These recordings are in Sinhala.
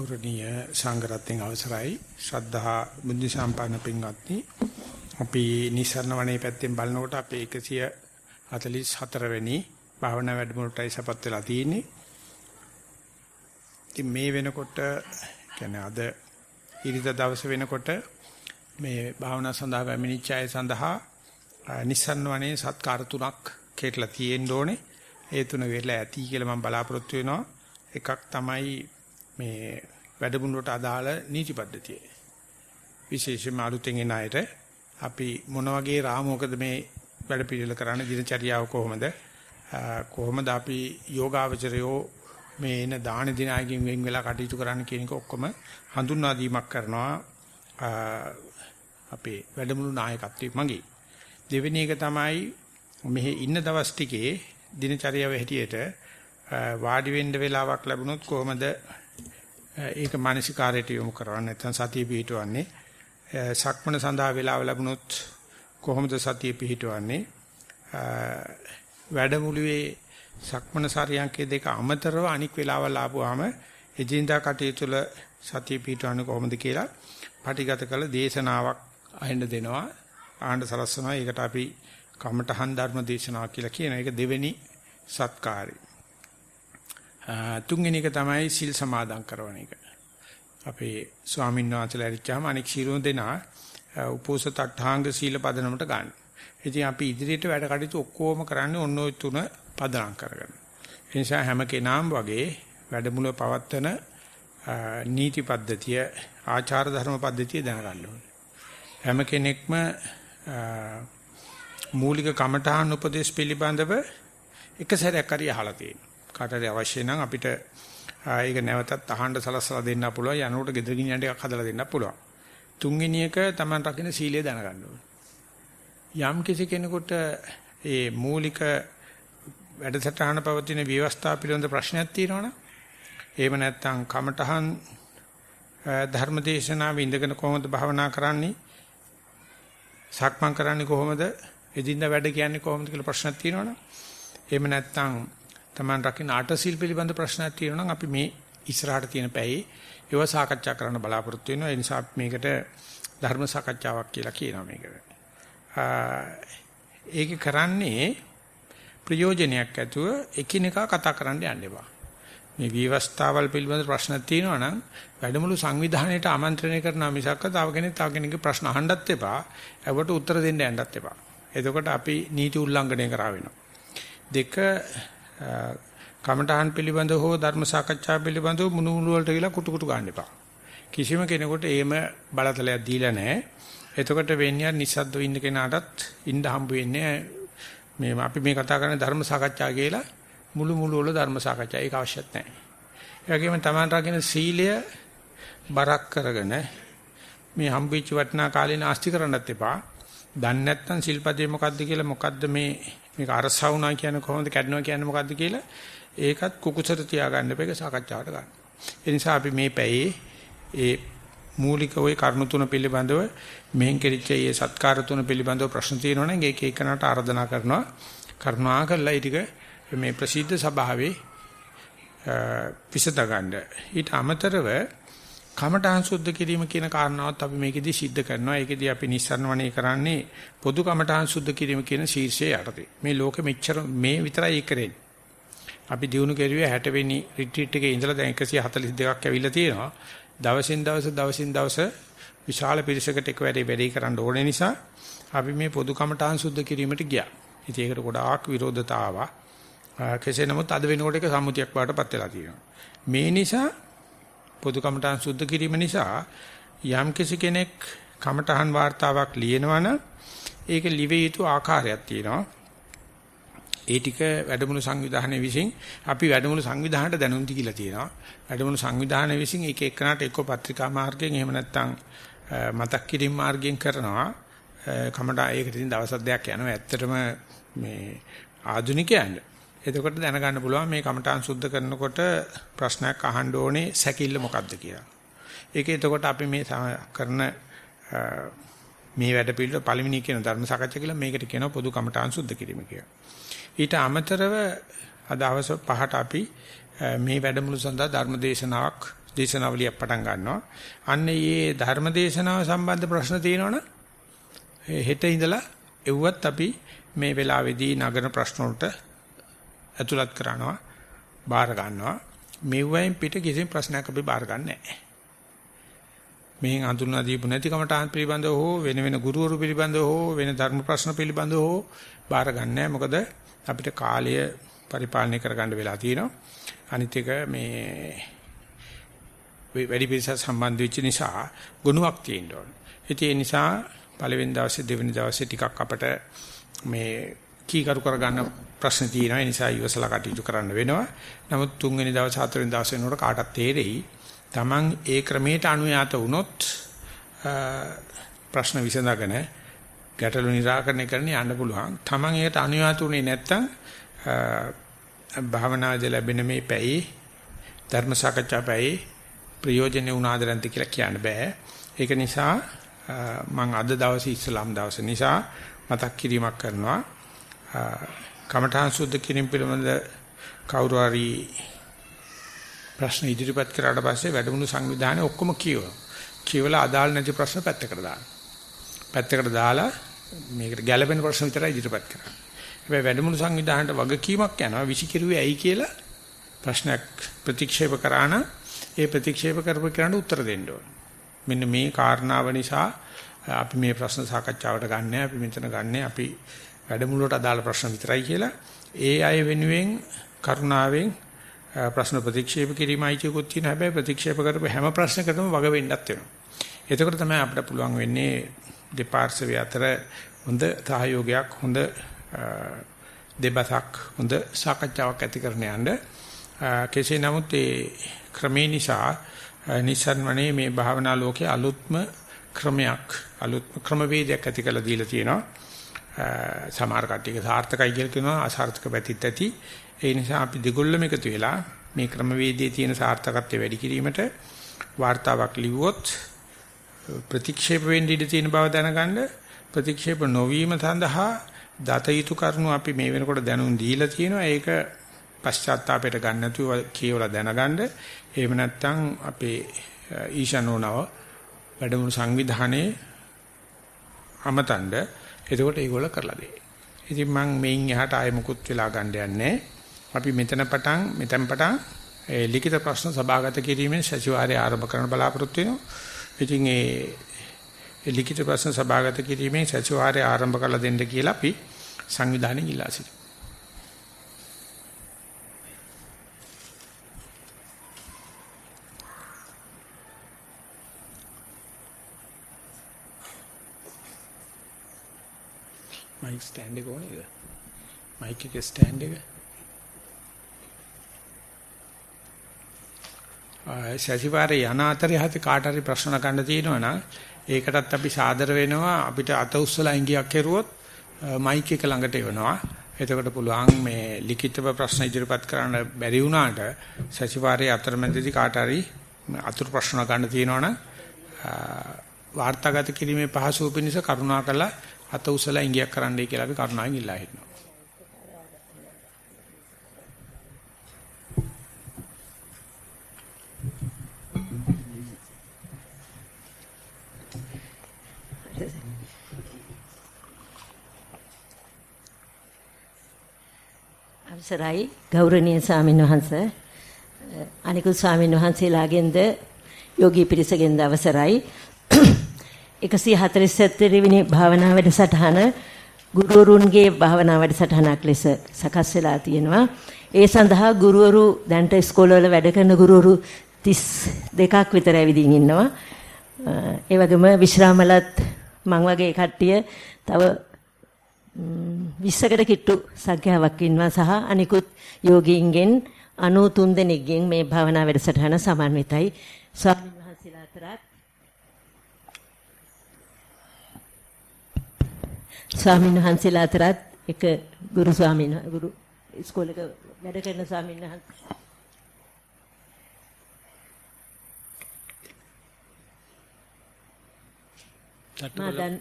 ගෞරවනීය සංඝරත්නයේ අවසරයි ශ්‍රද්ධා බුද්ධ සම්පන්න පින්වත්නි අපි නිසරණ වනේ පැත්තෙන් බලනකොට අපේ 144 වෙනි භාවනා වැඩමුළුටයි සපත් වෙලා තියෙන්නේ. ඉතින් මේ වෙනකොට කියන්නේ අද ඉරිදා දවස වෙනකොට මේ භාවනා සඳහා පැමිණිච්ච අය සඳහා නිසරණ වනේ සත්කාර තුනක් කෙట్లా තියෙන්න ඕනේ. ඒ තුන වෙලා ඇති කියලා මම බලාපොරොත්තු වෙනවා. එකක් තමයි මේ වැඩමුළුවට අදාළ නීති පද්ධතිය. විශේෂයෙන්ම අලුතෙන් එන අයට අපි මොන වගේ රාමුවකද මේ වැඩ පිළිවෙල කරන්න දිනචරියාව කොහොමද කොහොමද අපි යෝගාවචරයෝ මේ එන දාන දිනායකින් වෙන් වෙලා කටයුතු කරන්න කියන එක ඔක්කොම හඳුන්වා දීමක් කරනවා අපේ වැඩමුළු නායකත්වයේ මගේ දෙවෙනි එක තමයි මෙහි ඉන්න දවස් ටිකේ දිනචරියාව හැටියට වාඩි වෙන්න වෙලාවක් ලැබුණොත් කොහොමද ඒක මානසිකාරයට යොමු කරවන්නේ. නැත්නම් සතිය පිහිටවන්නේ. සක්මණ සඳහා වෙලාව ලැබුණොත් කොහොමද සතිය පිහිටවන්නේ? වැඩමුළුවේ සක්මණ සාරියංකේ දෙක අමතරව අනික් වෙලාවල් ආපුවාම එදිනදා කටයුතු වල සතිය පිහිටවන්නේ කොහොමද කියලා පටිගත කළ දේශනාවක් අහෙන්න දෙනවා. ආහඬ සලස්සනවා. ඒකට අපි කමඨහන් ධර්ම දේශනාවක් කියලා කියන එක දෙවෙනි සත්කාරය. තුන්වෙනි එක තමයි සිල් සමාදන් කරන එක. අපේ ස්වාමීන් වහන්සේලා ඉරිච්චාම අනෙක් ශීලෝන් දෙනා උපෝසත අට්ඨාංග සීල පදනමට ගන්න. ඉතින් අපි ඉදිරියට වැඩ කටයුතු ඔක්කොම කරන්නේ ඔන්න ඔය තුන පදනම් කරගෙන. ඒ නිසා හැම කෙනාම වගේ වැඩමුළුව පවත්වන නීති පද්ධතිය ආචාර ධර්ම පද්ධතිය දැනගන්න ඕනේ. හැම කෙනෙක්ම මූලික කමඨාන් උපදේශ පිළිබඳව එක සැරයක් හරි අහලා තියෙනවා. කාටද අවශ්‍ය නම් අපිට ඒක නැවතත් අහන්න සලස්සලා දෙන්න පුළුවන් යනකොට ගෙදර ගිනියන්න එකක් හදලා දෙන්න පුළුවන්. තුන්වෙනි එක Taman රකින්න සීලය දැනගන්න ඕනේ. යම් කිසි කෙනෙකුට ඒ මූලික වැඩසටහන පවතින ව්‍යවස්ථා පිළිබඳ ප්‍රශ්නයක් තියෙනවනම් එහෙම නැත්නම් කමඨහන් ධර්මදේශනාව ඉඳගෙන කොහොමද භාවනා කරන්නේ? සක්මන් කරන්නේ කොහොමද? එදින්දා වැඩ කියන්නේ කොහොමද කියලා ප්‍රශ්නක් තියෙනවනම් එහෙම නැත්නම් Taman රකින්න ආටසිල් පිළිබඳ ප්‍රශ්නයක් තියෙනවා නම් අපි මේ ඉස්සරහට තියෙන පැයේ ඒව සාකච්ඡා කරන්න බලාපොරොත්තු වෙනවා. ඒ නිසා මේකට ධර්ම සාකච්ඡාවක් කියලා කියනවා මේකට. ඒක කරන්නේ ප්‍රයෝජනයක් ඇතුව එකිනෙකා කතා කරන්න යන්න එපා. මේ විවස්ථාවල් පිළිබඳ ප්‍රශ්න තියෙනවා නම් වැඩමුළු සංවිධානයේට ආමන්ත්‍රණය කරනවා මිසක් තව කෙනෙක් තව කෙනෙක්ගේ ප්‍රශ්න අහන්නත් එපා. ඒවට උත්තර දෙන්න යන්නත් එපා. එතකොට අපි නීති උල්ලංඝනය කරා වෙනවා. දෙක කමඨහන් පිළිබඳව හෝ ධර්ම සාකච්ඡා පිළිබඳව මුණු මුළු වලට ගිලා කුටු කුටු ගන්න එපා. කිසිම කෙනෙකුට එහෙම බලතලයක් දීලා නැහැ. එතකොට වෙන්නේ නිස්සද්දව ඉන්න කෙනාටත් ඉන්න හම්බ වෙන්නේ මේ අපි මේ කතා කරන ධර්ම සාකච්ඡා කියලා මුළු මුළු වල ධර්ම සාකච්ඡා ඒක අවශ්‍යත් නැහැ. ඒ වගේම Taman රකින්න සීලය බරක් කරගෙන මේ හම්බෙච්ච වටිනා කාලේ නාස්ති කරන්නත් එපා. දන්නේ නැත්නම් සිල්පදේ මොකද්ද කියලා මොකද්ද මේ මේක අරසා වුණා කියන්නේ කොහොමද කැඩනවා කියන්නේ මොකද්ද කියලා ඒකත් කුකුසට තියාගන්න එපා ඒක සාකච්ඡාවට ගන්න. ඒ නිසා අපි මේ පැයේ ඒ මූලික ওই කරුණු තුන පිළිබඳව මෙහෙන් කෙරිච්ච ඒ සත්කාර තුන පිළිබඳව ප්‍රශ්න තියෙනවනම් ඒක එක්කනට ආරාධනා කරනවා. කරුණා කරලා ඊටික මේ ප්‍රසිද්ධ සභාවේ විසඳ ගන්න. ඊට අමතරව කමඨාන් සුද්ධ කිරීම කියන කාරණාවත් අපි මේකෙදි सिद्ध කරනවා. ඒකෙදි අපි නිස්සරණ වණේ කරන්නේ පොදු කමඨාන් සුද්ධ කිරීම කියන ශීර්ෂයේ යටතේ. මේ ලෝකෙ මෙච්චර මේ විතරයි කරන්නේ. අපි දිනු කෙරුවේ 60 වෙනි රිට්‍රීට් එකේ ඉඳලා දැන් 142ක් ඇවිල්ලා තියෙනවා. දවසින් දවස දවසින් දවස විශාල පිරිසකට එකවැරේ වැඩි කරන්න ඕනේ නිසා අපි මේ පොදු කමඨාන් සුද්ධ කිරීමට ගියා. ඉතින් ඒකට ගොඩාක් විරෝධතා ආවා. කෙසේ නමුත් අද වෙනකොට ඒක සම්මුතියක් බාටපත් වෙලා තියෙනවා. මේ නිසා පොදු කමඨාන් සුද්ධ කිරීම නිසා යම් කෙනෙක් කමඨහන් වார்த்தාවක් ලියනවනම් ඒක ලිවිය යුතු ආකාරයක් තියෙනවා. ඒ ටික වැඩමුළු සංවිධානයේ විසින් අපි වැඩමුළු සංවිධානයට දැනුම් දීලා තියෙනවා. වැඩමුළු සංවිධානය විසින් එක එකනට එක්ක පත්‍රිකා මාර්ගයෙන් එහෙම නැත්නම් මතක් කිරීම මාර්ගයෙන් කරනවා. කමඩා ඒකට ඉතින් දවස් දෙකක් යනවා. ඇත්තටම මේ ආධුනිකයන්ට එතකොට දැනගන්න පුළුවන් මේ කමඨාන් සුද්ධ කරනකොට ප්‍රශ්නයක් අහන්න ඕනේ සැකිල්ල මොකද්ද කියලා. ඒක එතකොට අපි මේ කරන මේ වැඩ පිළිවෙල පළවෙනි කියන ධර්ම සාකච්ඡා කියලා මේකට කියනවා පොදු කමඨාන් සුද්ධ කිරීම කියලා. ඊට අමතරව අද හවස පහට අපි මේ වැඩමුළු සඳහා ධර්ම දේශනාවක් දේශනාවලියක් පටන් ගන්නවා. අන්න ඒ ධර්ම දේශනාව සම්බන්ධ ප්‍රශ්න තියෙනවනේ හෙට ඉඳලා එව්වත් අපි මේ වෙලාවේදී නගන ප්‍රශ්න වලට ඇතුළත් කරනවා බාර ගන්නවා මෙව්වයින් පිට කිසිම ප්‍රශ්නයක් අපි බාර ගන්න නැහැ. මෙහෙන් අඳුනා දීපු නැති කමටහන් පිළිබඳව හෝ වෙන වෙන ගුරුවරු පිළිබඳව හෝ වෙන ධර්ම ප්‍රශ්න පිළිබඳව හෝ බාර ගන්න නැහැ. මොකද අපිට කාලය පරිපාලනය කරගන්න වෙලා තියෙනවා. අනිත් එක මේ වැඩි පිරිසක් සම්බන්ධ වෙච්ච නිසා ගුණයක් තියෙන්න ඕන. ඒ නිසා පළවෙනි දවසේ දෙවෙනි දවසේ ටිකක් අපට මේ කීකරු කරගන්න ප්‍රශ්න තියෙනවා. ඒ නිසා ඉවසලා කටයුතු කරන්න වෙනවා. නමුත් තුන්වෙනි දවස් හතරවෙනි දවස් වෙනකොට කාටත් තේරෙයි. Taman ඒ ක්‍රමයට අනුයාත වුණොත් ප්‍රශ්න විසඳගෙන ගැටලු निराකරණය කරන්න යන්න පුළුවන්. Taman ඒකට අනුයාත උනේ නැත්තම් භාවනාවේ ලැබෙන මේ පැයේ ධර්ම සාකච්ඡා පැයේ ප්‍රයෝජනෙ උනාද නැද්ද කියලා කියන්න බෑ. ඒක නිසා මම අද දවසේ ඉස්ලාම් දවස නිසා මතක් කිරීමක් කරනවා. කමඨාන් සුද්ධ කිරීම පිළිබඳ කවුරු හරි ප්‍රශ්න ඉදිරිපත් කරාට පස්සේ වැඩමුළු සංවිධානයේ ඔක්කොම කියව. කියවලා අදාළ නැති ප්‍රශ්න පැත්තකට දාන්න. පැත්තකට දාලා මේකට ගැළපෙන ප්‍රශ්න විතරයි ඉදිරිපත් කරන්නේ. හැබැයි වැඩමුළු සංවිධානයට වගකීමක් යනවා විසිකිරුවේ ඇයි කියලා ප්‍රශ්නයක් ප්‍රතික්ෂේප කරා නම් ඒ ප්‍රතික්ෂේප කරපු කෙනාට උත්තර දෙන්න ඕන. මෙන්න මේ කාරණාව නිසා අපි මේ ප්‍රශ්න සාකච්ඡාවට ගන්නෑ අපි මෙතන ගන්නෑ අපි වැඩමුළුවට අදාළ ප්‍රශ්න විතරයි කියලා. ඒ අය වෙනුවෙන් කරුණාවෙන් ප්‍රශ්න ප්‍රතික්ෂේප කිරීමයි කියකුත් තියෙන හැබැයි ප්‍රතික්ෂේප කරපු හැම ප්‍රශ්නකටම වග වෙන්නත් වෙනවා. එතකොට තමයි අපිට පුළුවන් වෙන්නේ දෙපාර්ශ්වය අතර හොඳ සහයෝගයක් හොඳ දෙබසක් හොඳ සාකච්ඡාවක් ඇති කරන්න යන්න. කෙසේ නමුත් ඒ ක්‍රමේ නිසා නිසන්වනේ මේ භාවනා ලෝකයේ අලුත්ම ක්‍රමයක් අලුත්ම ක්‍රමවේදයක් ඇති කරලා දීලා තියෙනවා. සමහර කට්ටියක සාර්ථකයි කියලා කියනවා අසාර්ථක පැතිත් ඇති. ඒ නිසා අපි දෙගොල්ලම එකතු වෙලා මේ ක්‍රමවේදයේ තියෙන සාර්ථකත්වය වැඩි කිරීමට වார்த்தාවක් ලිව්වොත් ප්‍රතික්ෂේප වෙන්න ඉඩ තියෙන බව දැනගන්න ප්‍රතික්ෂේප නොවීම සඳහා දත යුතු කරුණු අපි මේ වෙනකොට දැනුම් දීලා තියෙනවා ඒක පශ්චාත්තාපයට ගන්න නැතුව කියවලා දැනගන්න එහෙම නැත්නම් අපේ ඊශානෝනව වැඩමුණු සංවිධානයේ අමතන්ඩ එතකොට ඒගොල්ල කරලා දෙයි. ඉතින් මම මේන් එහාට ආයෙ මුකුත් වෙලා ගන්න යන්නේ. අපි මෙතන පටන් මෙතෙන් පටන් ඒ ලිඛිත ප්‍රශ්න සභාගත කිරීමෙන් සතිವಾರය ආරම්භ කරන්න බලාපොරොත්තු වෙනවා. ඉතින් ඒ ලිඛිත ප්‍රශ්න සභාගත කිරීමෙන් සතිವಾರය ආරම්භ කරලා දෙන්න කියලා අපි සංවිධානයේ ඉල්ලා සිටිනවා. මයික් ස්ටෑන්ඩ් එක ඕනේද? මයික් එකේ ස්ටෑන්ඩ් එක. සතිವಾರේ යන අතරේ හත කාට හරි ප්‍රශ්න ගන්න තියෙනවා නම් ඒකටත් අපි සාදර වෙනවා අපිට අත උස්සලා ඉංගියක් කරුවොත් මයික් එක ළඟට එවනවා එතකොට පුළුවන් මේ ලිඛිතව ප්‍රශ්න ඉදිරිපත් කරන්න බැරි වුණාට සතිವಾರේ අතරමැදදී කාට හරි අතුරු ප්‍රශ්න ගන්න තියෙනවා නම් වාර්තාගත කිරීමේ පහසුව පිණිස කරුණාකරලා අත උසලා ඉඟියක් කරන්නයි කියලා අපි කරුණාවෙන් ඉල්ලා හිටිනවා. අවසරයි ගෞරවනීය ස්වාමීන් වහන්ස අනිකුත් ස්වාමීන් වහන්සේලාගෙන්ද යෝගී පිරිසගෙන්ද අවසරයි 147 වෙනි භාවනා වැඩසටහන ගුරුවරුන්ගේ භාවනා වැඩසටහනක් ලෙස සකස් වෙලා තියෙනවා. ඒ සඳහා ගුරුවරු දැන්ට ඉස්කෝලවල වැඩ කරන ගුරුවරු 32ක් විතර ඇවිදින් ඉන්නවා. ඒ වගේම විශ්‍රාමලත් මං වගේ කට්ටිය තව 20කට කිට්ටු සංඛ්‍යාවක් ඉන්නවා සහ අනිකුත් යෝගීන්ගෙන් 93 දෙනෙක්ගෙන් මේ භාවනා වැඩසටහන සමන්විතයි. ස්වාමීන් වහන්සේලා අතරත් ස්වාමීන් වහන්සේලා අතරත් එක ගුරු ස්වාමීන් ගුරු ඉස්කෝලේක වැඩ කරන ස්වාමීන් වහන්සේ මා දැන්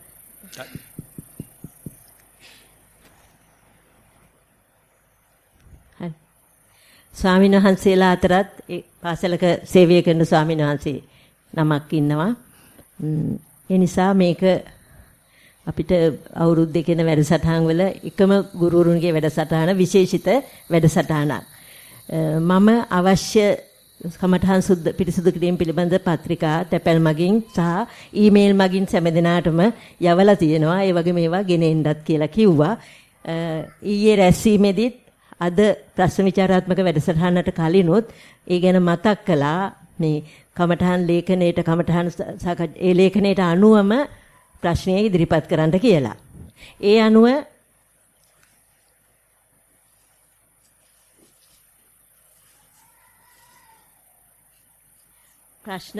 ස්වාමීන් වහන්සේලා අතරත් පාසලක සේවය කරන ස්වාමීන් වහන්සේ නමක් ඉන්නවා. ඒ නිසා මේක අපිට අවුරුදු දෙකේන වැඩසටහන් වල එකම ගුරුවරුන්ගේ වැඩසටහන විශේෂිත වැඩසටහනක්. මම අවශ්‍ය කමඨහන් සුද්ධ පිරිසුදු කිරීම පිළිබඳ පත්‍රිකා තැපැල් මගින් සහ ඊමේල් මගින් සැමදෙනාටම යවලා තියෙනවා. ඒ වගේ මේවා ගෙනෙන්නත් කියලා කිව්වා. ඊයේ රැස්වීමේදීත් අද ප්‍රශ්න විචාරාත්මක වැඩසටහනට කලිනුත් ඒ ගැන මතක් කළා. මේ කමඨහන් ලේඛනයේට කමඨහන් ඒ ලේඛනයේට අනුවම ප්‍රශ්නය ඉදිරිපත් කරන්න කියලා. ඒ අනුව ප්‍රශ්න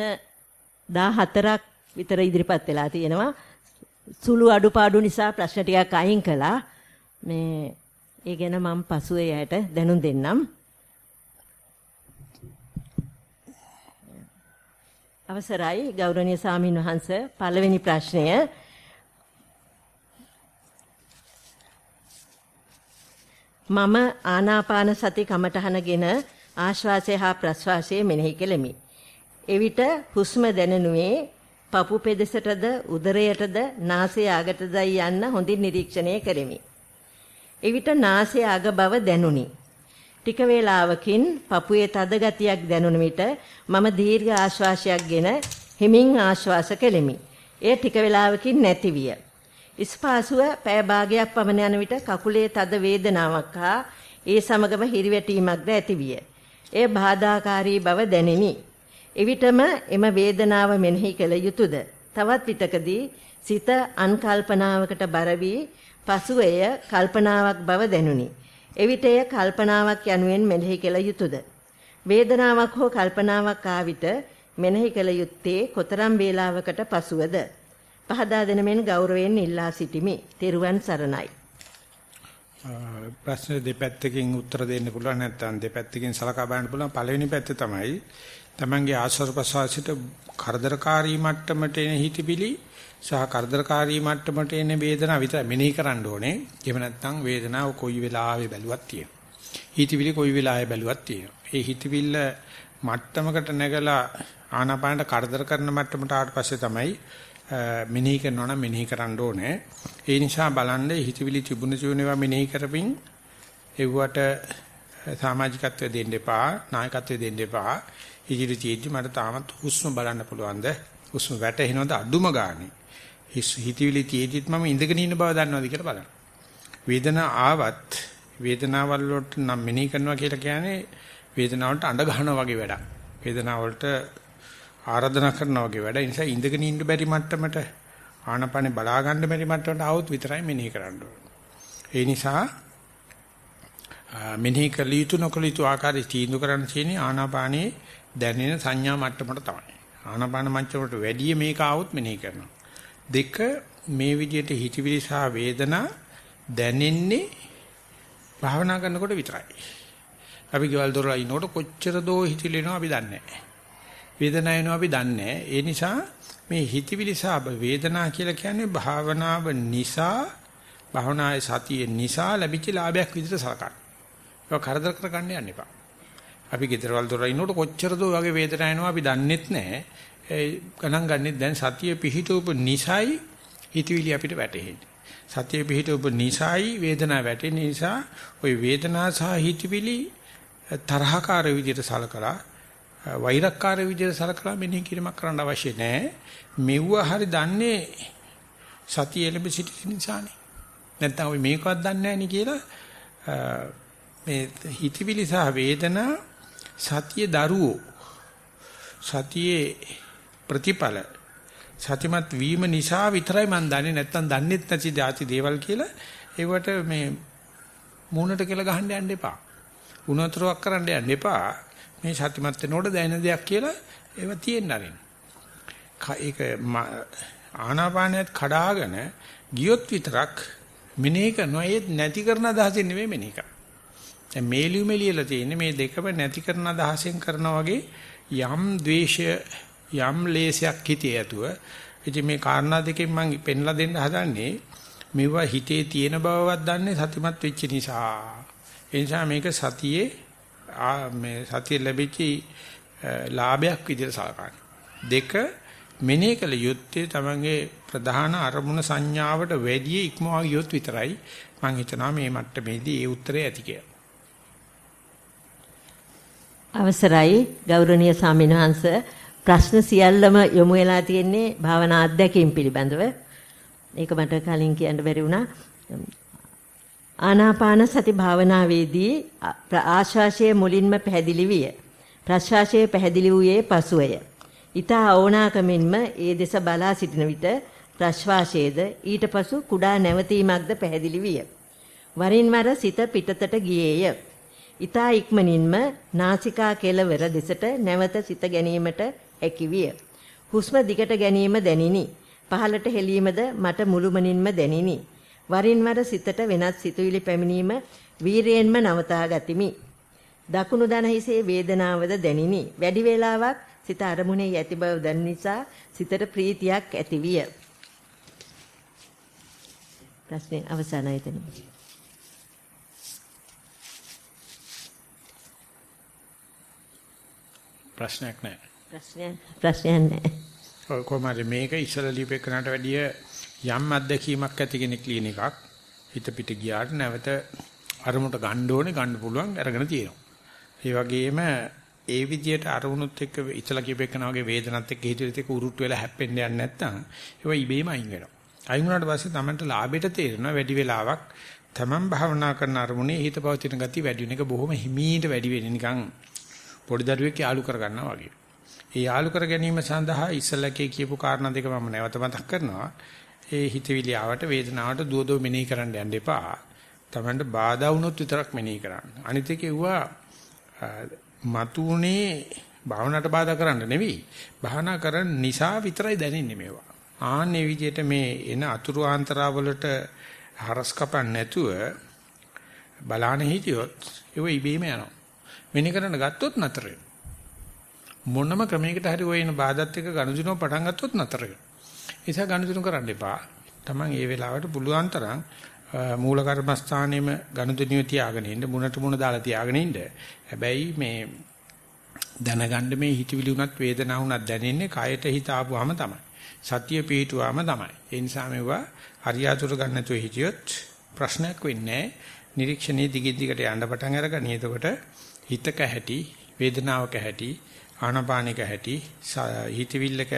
14ක් විතර ඉදිරිපත් වෙලා තියෙනවා. සුළු අඩුපාඩු නිසා ප්‍රශ්න ටිකක් අයින් කළා. මේ ඒ ගැන මම පසුවේ යට දැනුම් දෙන්නම්. අවසරයි ගෞරවනීය සාමින් වහන්ස පළවෙනි ප්‍රශ්නය මම ආනාපාන සති කමඨහනගෙන ආශ්වාසය හා ප්‍රශ්වාසය මෙනෙහි කෙලෙමි. එවිට හුස්ම දැනෙනුවේ පපු පෙදෙසටද උදරයටද නාසය අගටදයි යන්න හොඳින් නිරීක්ෂණය කෙරෙමි. එවිට නාසය අග බව දැනුනි. ටික වේලාවකින් පපුවේ තද ගතියක් දැනුන විට මම දීර්ඝ ආශ්වාසයක්ගෙන හිමින් ආශ්වාස කෙලෙමි. එය ටික වේලාවකින් නැති විය. ඉස්පාසුව පෑ භාගයක් පමණ යන විට කකුලේ තද වේදනාවක් හා ඒ සමගම හිරිවැටීමක්ද ඇති විය. එය බාධාකාරී බව දැනිනි. එවිටම එම වේදනාව මෙනෙහි කළ යුතුයද? තවත් විටකදී සිත අන්කල්පනාවකට බර වී පසුව එය කල්පනාවක් බව දැනුනි. එවිට එය කල්පනාවක් යනුවෙන් මෙනෙහි කළ යුතුයද? වේදනාවක් හෝ කල්පනාවක් ආ විට මෙනෙහි කළ යුත්තේ කොතරම් වේලාවකට පසුවද? පහදා දෙන මෙන් ගෞරවයෙන් ඉල්ලා සිටිමි. තෙරුවන් සරණයි. ප්‍රශ්න දෙපැත්තකින් උත්තර දෙන්න පුළුවන් නැත්නම් දෙපැත්තකින් සලකා බලන්න පුළුවන් පළවෙනි පැත්ත තමයි තමන්ගේ ආශ්වාස ප්‍රශ්වාසයට කරදරකාරී මට්ටමට එන හිතවිලි සහ කරදරකාරී මට්ටමට එන වේදනාව විතර මෙනෙහි කරන්න ඕනේ. එහෙම නැත්නම් වේදනාව කොයි වෙලාවෙ බැලුවත් තියෙනවා. හිතවිලි කොයි වෙලාවෙ බැලුවත් තියෙනවා. ඒ හිතවිල්ල මට්ටමකට නැගලා ආනාපානට කරදර කරන මට්ටමට ආවට පස්සේ තමයි මෙනෙහි කරනවා නම් මෙනෙහි කරන්න ඕනේ. ඒ නිසා බලන්න හිතවිලි තිබුණ තිබුණේවා මෙනෙහි කරමින් එව්වට සමාජිකත්වය දෙන්න එපා, නායකත්වය දෙන්න එපා. ඉදිරි තියෙද්දි මට තාමත් හුස්ම බලන්න පුළුවන්ද? හුස්ම වැටෙනවද අඩුම ගානේ? හිතවිලි තියේදිත් මම ඉඳගෙන ඉන්න බව දන්නවද කියලා බලන්න. වේදනා ආවත් වේදනාවල් වලට නම් මෙනෙහි කරනවා කියලා කියන්නේ වේදනාවට අඬ ගන්නවා වගේ වැඩක්. වේදනාවලට ආරාධනා කරනවා වගේ වැඩ. ඒ නිසා ඉඳගෙන ඉන්න බැරි මට්ටමට ආනපනේ බලා ගන්න බැරි මට්ටමට આવොත් විතරයි මෙනෙහි කරන්න ඒ නිසා මෙනෙහි කළ යුතු නොකළ යුතු ආකාරي තීන්දු කරන්න තියෙන්නේ ආනාපානයේ දැනෙන සංඥා මට්ටමට තමයි. ආනාපාන මට්ටමට වැඩිය මේක આવොත් මෙනෙහි කරනවා. දෙක මේ විදිහට හිතවිලි සහ වේදනා දැනෙන්නේ භාවනා කරනකොට විතරයි. අපි ගෙවල් දොරලා ඉනකොට කොච්චර දෝ හිතලිනවා අපි දන්නේ නැහැ. වේදනාව එනවා අපි දන්නේ ඒ නිසා මේ හිතවිලි සහ වේදනා කියලා කියන්නේ භාවනාව නිසා භාවනායේ සතිය නිසා ලැබිච්ච ලාභයක් විදිහට සලකන්න. ඒක කරදර කරගන්න යන්න එපා. අපි ගෙදරවල් දොර ඉන්නකොට කොච්චර දෝ වගේ වේදනාවක් එනවා අපි දන්නෙත් නැහැ. ඒ ගණන් ගන්නෙත් දැන් සතිය පිහිටවපු නිසයි හිතවිලි අපිට වැටහෙන්නේ. සතිය පිහිටවපු නිසයි වේදනාව වැටෙන නිසා ওই වේදනා සහ හිතවිලි තරහකාර විදිහට සලකලා වෛරක්කාර විදිහට සලකලා මෙනෙහි කිරීමක් කරන්න අවශ්‍ය නැහැ. මෙව්ව හරි දන්නේ සතිය එළඹ සිටි නිසානේ. නැත්නම් ඔය මේකවත් දන්නේ නැහැ කියලා මේ හිතවිලි සහ වේදනා සතිය දරුවෝ සතියේ ප්‍රතිඵල සතිමත් වීම නිසා විතරයි මම දන්නේ නැත්තම් දන්නෙත් නැති જાති දේවල් කියලා ඒවට මේ මූණට කියලා ගහන්න යන්න එපා. උණතරයක් කරන්න යන්න එපා. මේ සතිමත් වෙනකොට දැනෙන දෙයක් කියලා ඒව තියෙන්න ආරින්. ඒක ආනාපානයත් කඩාගෙන ගියොත් විතරක් මෙනෙහි කරනවා ඒත් නැති කරන අදහසින් නෙමෙයි මෙනෙහි කරන්නේ. දැන් මේ ලියුමේ ලියලා තියෙන්නේ මේ දෙකම නැති කරන අදහසෙන් කරනා වගේ යම් ද්වේෂය යම් ලේසයක් හිතේ ඇතුව ඉතින් මේ කාරණා දෙකෙන් මම පෙන්ලා දෙන්න හදන්නේ මෙවුවා හිතේ තියෙන බවවත් දන්නේ සතිමත් වෙච්ච නිසා ඒ නිසා මේක සතියේ මේ සතිය ලැබිච්ච ලාභයක් විදිහට සලකන්නේ. දෙක මෙනේ කළ යුත්තේ තමන්ගේ ප්‍රධාන අරමුණ සංඥාවට වැඩි ඉක්මවා ගියොත් විතරයි මම හිතනවා මේ මට්ටමේදී ඒ උත්තරේ ඇති කියලා. අවසරයි ගෞරවනීය ස්වාමීන් ප්‍රශ්න සියල්ලම යොමු වෙලා තියෙන්නේ භාවනා අධ්‍යක්ීම් පිළිබඳව. ඒක මට කලින් කියන්න බැරි වුණා. ආනාපාන සති භාවනාවේදී ආශ්වාසයේ මුලින්ම පැහැදිලි විය. ප්‍රශ්වාසයේ පැහැදිලි වූයේ පසුවය. ඊතා ඕනාකමින්ම ඒ දෙස බලා සිටින විට ප්‍රශ්වාසයේද ඊට පසු කුඩා නැවතීමක්ද පැහැදිලි විය. වරින් වර සිත පිටතට ගියේය. ඊතා ඉක්මනින්ම නාසිකා කෙළවර දෙසට නැවත සිත ගැනීමට හැකි විය. හුස්ම දිගට ගැනීම දැනිනි. පහළට හෙලීමද මට මුළුමනින්ම දැනිනි. වරින් වර සිතට වෙනත් සිතුවිලි පැමිණීම වීරයෙන්ම නවතා ගතිමි. දකුණු දන හිසේ වේදනාවද දැනිනි. වැඩි වේලාවක් සිත අරමුණේ ඇති බව දැන නිසා සිතට ප්‍රීතියක් ඇතිවිය. ප්‍රශ්නේ අවසానයි එතන. ප්‍රශ්නයක් නැහැ. ප්‍රශ්නයක් ප්‍රශ්නයක් නැහැ. ඔය කොහමද මේක ඉස්සලා ලියපෙකනට වැඩිය යම් අත්දැකීමක් ඇති කෙනෙක් ලියන එකක් හිත පිට ගියාට නැවත අරමුණට ගන්න ඕනේ ගන්න පුළුවන් අරගෙන තියෙනවා. ඒ වගේම ඒ විදියට අරමුණුත් එක්ක ඉතලා කියපෙකන වගේ වේදනත් එක්ක හිතෙත් එක්ක උරුට්ට වෙලා හැප්පෙන්න යන්නේ නැත්නම් ඒවා ඉබේම අයින් වෙනවා. අයින් වුණාට පස්සේ Tamanට ලාභයට තේරෙනවා වැඩි වෙලාවක් Taman භාවනා කරන අරමුණේ හිත පවතින ගතිය වැඩි වෙන එක බොහොම හිමීට වැඩි වෙන්නේ නිකන් පොඩි දරුවෙක් යාලු කර ගන්නවා වගේ. ඒ යාලු කර ගැනීම සඳහා ඉස්සලකේ කියපු කාරණා දෙක මම නැවත මතක් කරනවා. ඒ හිතවිලි ආවට වේදනාවට දුව දුව මෙනෙහි කරන්න යන්න එපා. Tamanට බාධා වුණොත් විතරක් මෙනෙහි කරන්න. අනිත් එක කිව්වා මතුනේ භාවනාවට බාධා කරන්න නෙවෙයි. භාවනා කරන නිසා විතරයි දැනෙන්නේ මේවා. ආන්නේ විදිහට මේ එන අතුරු ආන්තරාවලට හරස් කපන්න නැතුව බලාන හිටියොත් ඒව ඉබේම යනවා. මෙනි කරන්න ගත්තොත් නතර මොනම ක්‍රමයකට හරි ඔය එන බාධාත් එක්ක ගනුදෙනුව පටන් ගත්තොත් නතර වෙනවා. ඒ නිසා ගනුදෙනු කරන්න එපා. Taman ඒ වෙලාවට පුළුවන් තරම් මූල කර්මස්ථානෙම ගනුදෙනුව තියාගෙන ඉන්න මුණට මුණ දාලා තියාගෙන ඉන්න. හැබැයි මේ දැනගන්න මේ හිතවිලි උනත් වේදනාව උනත් දැනෙන්නේ කයට හිත ආපුවාම තමයි. සතිය පිහිටුවාම තමයි. ඒ නිසා මේවා හරියාතුර ගන්න නැතුව හිටියොත් ප්‍රශ්නයක් වෙන්නේ නිරීක්ෂණයේ දිගින් දිගට යන්න පටන් අරගනි. එතකොට හිතක හැටි, වේදනාවක හැටි, ආනපානික හැටි, හිතවිල්ලක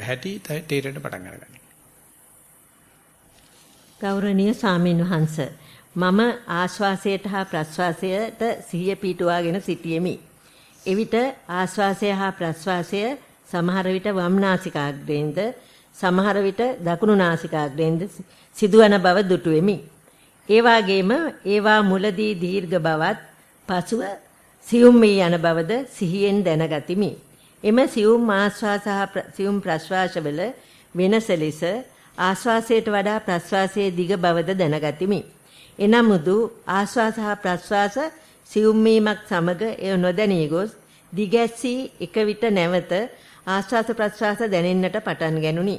හැටි තේරෙන්න පටන් අරගනි. ගෞරවනීය සාමින් වහන්ස මම ආශ්වාසයට හා ප්‍රශ්වාසයට සිහිය පිටුවාගෙන සිටියෙමි. එවිට ආශ්වාසය හා ප්‍රශ්වාසය සමහර විට වම් නාසිකාග්‍රේන්ද සමහර විට දකුණු නාසිකාග්‍රේන්ද සිදුවන බව දුටුවෙමි. ඒ වාගේම ඒවා මුලදී දීර්ඝ බවත් පසුව සියුම් වී යන බවද සිහියෙන් දැනගතිමි. එම සියුම් ආශ්වාස හා සියුම් ප්‍රශ්වාසවල වෙනස ලෙස ආශ්වාසයට වඩා ප්‍රශ්වාසයේ දිග බවද දැනගතිමි. එනමුදු ආශ්වාස හා ප්‍රශ්වාස සියුම් වීමක් සමග එය නොදැනී ගොස් දිගැස්සී එක විට නැවත ආශ්වාස ප්‍රශ්වාස දැනෙන්නට පටන් ගැනුනි.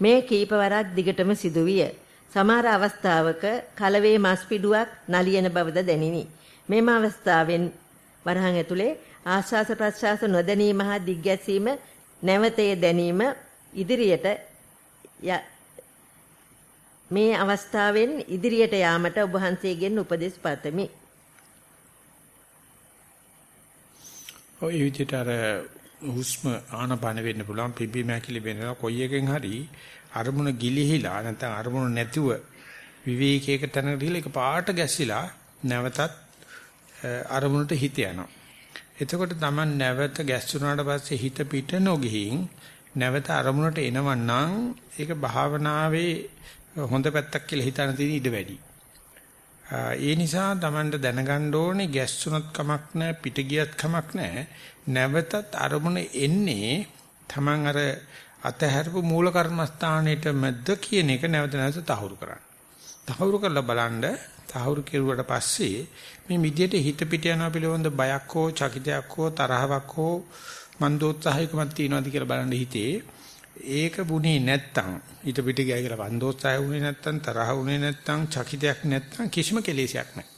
මේ කීපවරක් දිගටම සිදුවිය. සමහර අවස්ථාවක කලවේ මස් පිඩුවක් නලියන බවද දැනිනි. මෙම අවස්ථාවෙන් වරහන් ඇතුලේ ආශ්වාස ප්‍රශ්වාස නොදැනීම හා දිග්ගැසීම නැවතේ දැනීම ඉදිරියට මේ අවස්ථාවෙන් ඉදිරියට යාමට ඔබ වහන්සේගෙන් උපදෙස් පතමි. ඔය විදිහට අර හුස්ම ආනපන වෙන්න පුළුවන් පිබි මැකිලි වෙනවා කොයි එකෙන් හරි අරමුණ ගිලිහිලා නැත්නම් අරමුණ නැතුව විවේකයක තැනකට ගිහලා ඒක පාට ගැසිලා නැවතත් අරමුණට හිත යනවා. එතකොට Taman නැවත ගැස්සුනාට පස්සේ හිත පිට නොගිහින් නැවත අරමුණට එනවන්නම් ඒක භාවනාවේ හොඳ පැත්තක් කියලා හිතන තියෙන ඉඩ වැඩි. ඒ නිසා Tamanට දැනගන්න ඕනේ ගැස්සුනත් කමක් නැහැ පිට ගියත් කමක් නැහැ. නැවතත් අරමුණ එන්නේ Taman අර අතහැරපු මූල කර්මස්ථානෙට මැද කියන එක නැවත නැවත තහවුරු කරන්න. තහවුරු කරලා බලන්න තහවුරු කෙරුවට පස්සේ මේ විදියට හිත පිට යනවා පිළිබඳ බයක් හෝ චකිතයක් හෝ තරහවක් හෝ මන්දෝත්සාහයකමක් තියනවාද කියලා බලන්න හිතේ ඒක බුනේ නැත්තම් ඊට පිට ගියා කියලා වන්දෝත්සාහය වුණේ නැත්තම් තරහ වුණේ නැත්තම් චකිතයක් නැත්තම් කිසිම කෙලෙසයක් නැහැ.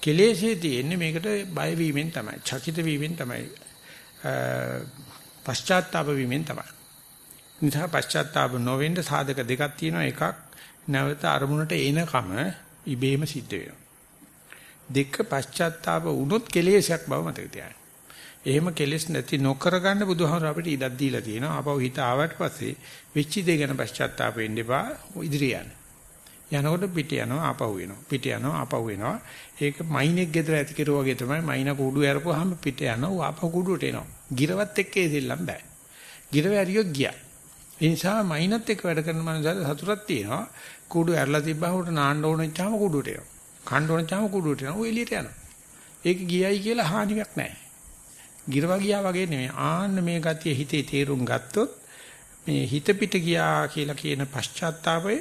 කෙලෙසේ තියෙන්නේ මේකට බය වීමෙන් තමයි. චකිත වීමෙන් තමයි. පශ්චාත්තාප වීමෙන් තමයි. නිසා පශ්චාත්තාප නොවෙන්න සාධක දෙකක් තියෙනවා. එකක් නැවත අරමුණට එනකම ඉබේම සිද්ධ වෙනවා. දෙක පශ්චාත්තාප වුණොත් කෙලෙසයක් බව මතක තියාගන්න. එහෙම කෙලෙස් නැති නොකර ගන්න බුදුහාමර අපිට ඉඩක් දීලා තියෙනවා. ආපහු හිත ආවට පස්සේ වෙච්ච දේ ගැන පශ්චාත්තාප වෙන්න එපා. ඉදිරිය යන්න. යනකොට පිට යනවා ආපහු වෙනවා. පිට යනවා ආපහු වෙනවා. ඒක මයින්ෙක් ගෙදර ඇති කෙරුවා වගේ තමයි මයින් කුඩු ඇරපුවාම පිට යනවා ආපහු කුඩුවට එනවා. ගිරවත් එක්ක ඒ දෙල්ලම් බෑ. ගිරව ඇරියොත් ගියා. ඒ නිසා මයින්ත් එක්ක වැඩ කරන මනුස්සයල සතුටක් තියෙනවා. කුඩු ඇරලා තිබ්බම උට නාන්න ඕනෙච්චාම කුඩුවට එනවා. කන්න ඕනෙච්චාම කුඩුවට එනවා. ඔය එළියට යනවා. ඒක ගියයි කියලා හානියක් නැහැ. ගිරවා ගියා වගේ නෙමෙයි. ආන්න මේ ගතිය හිතේ තේරුම් ගත්තොත් මේ හිත පිට ගියා කියලා කියන පශ්චාත්තාපය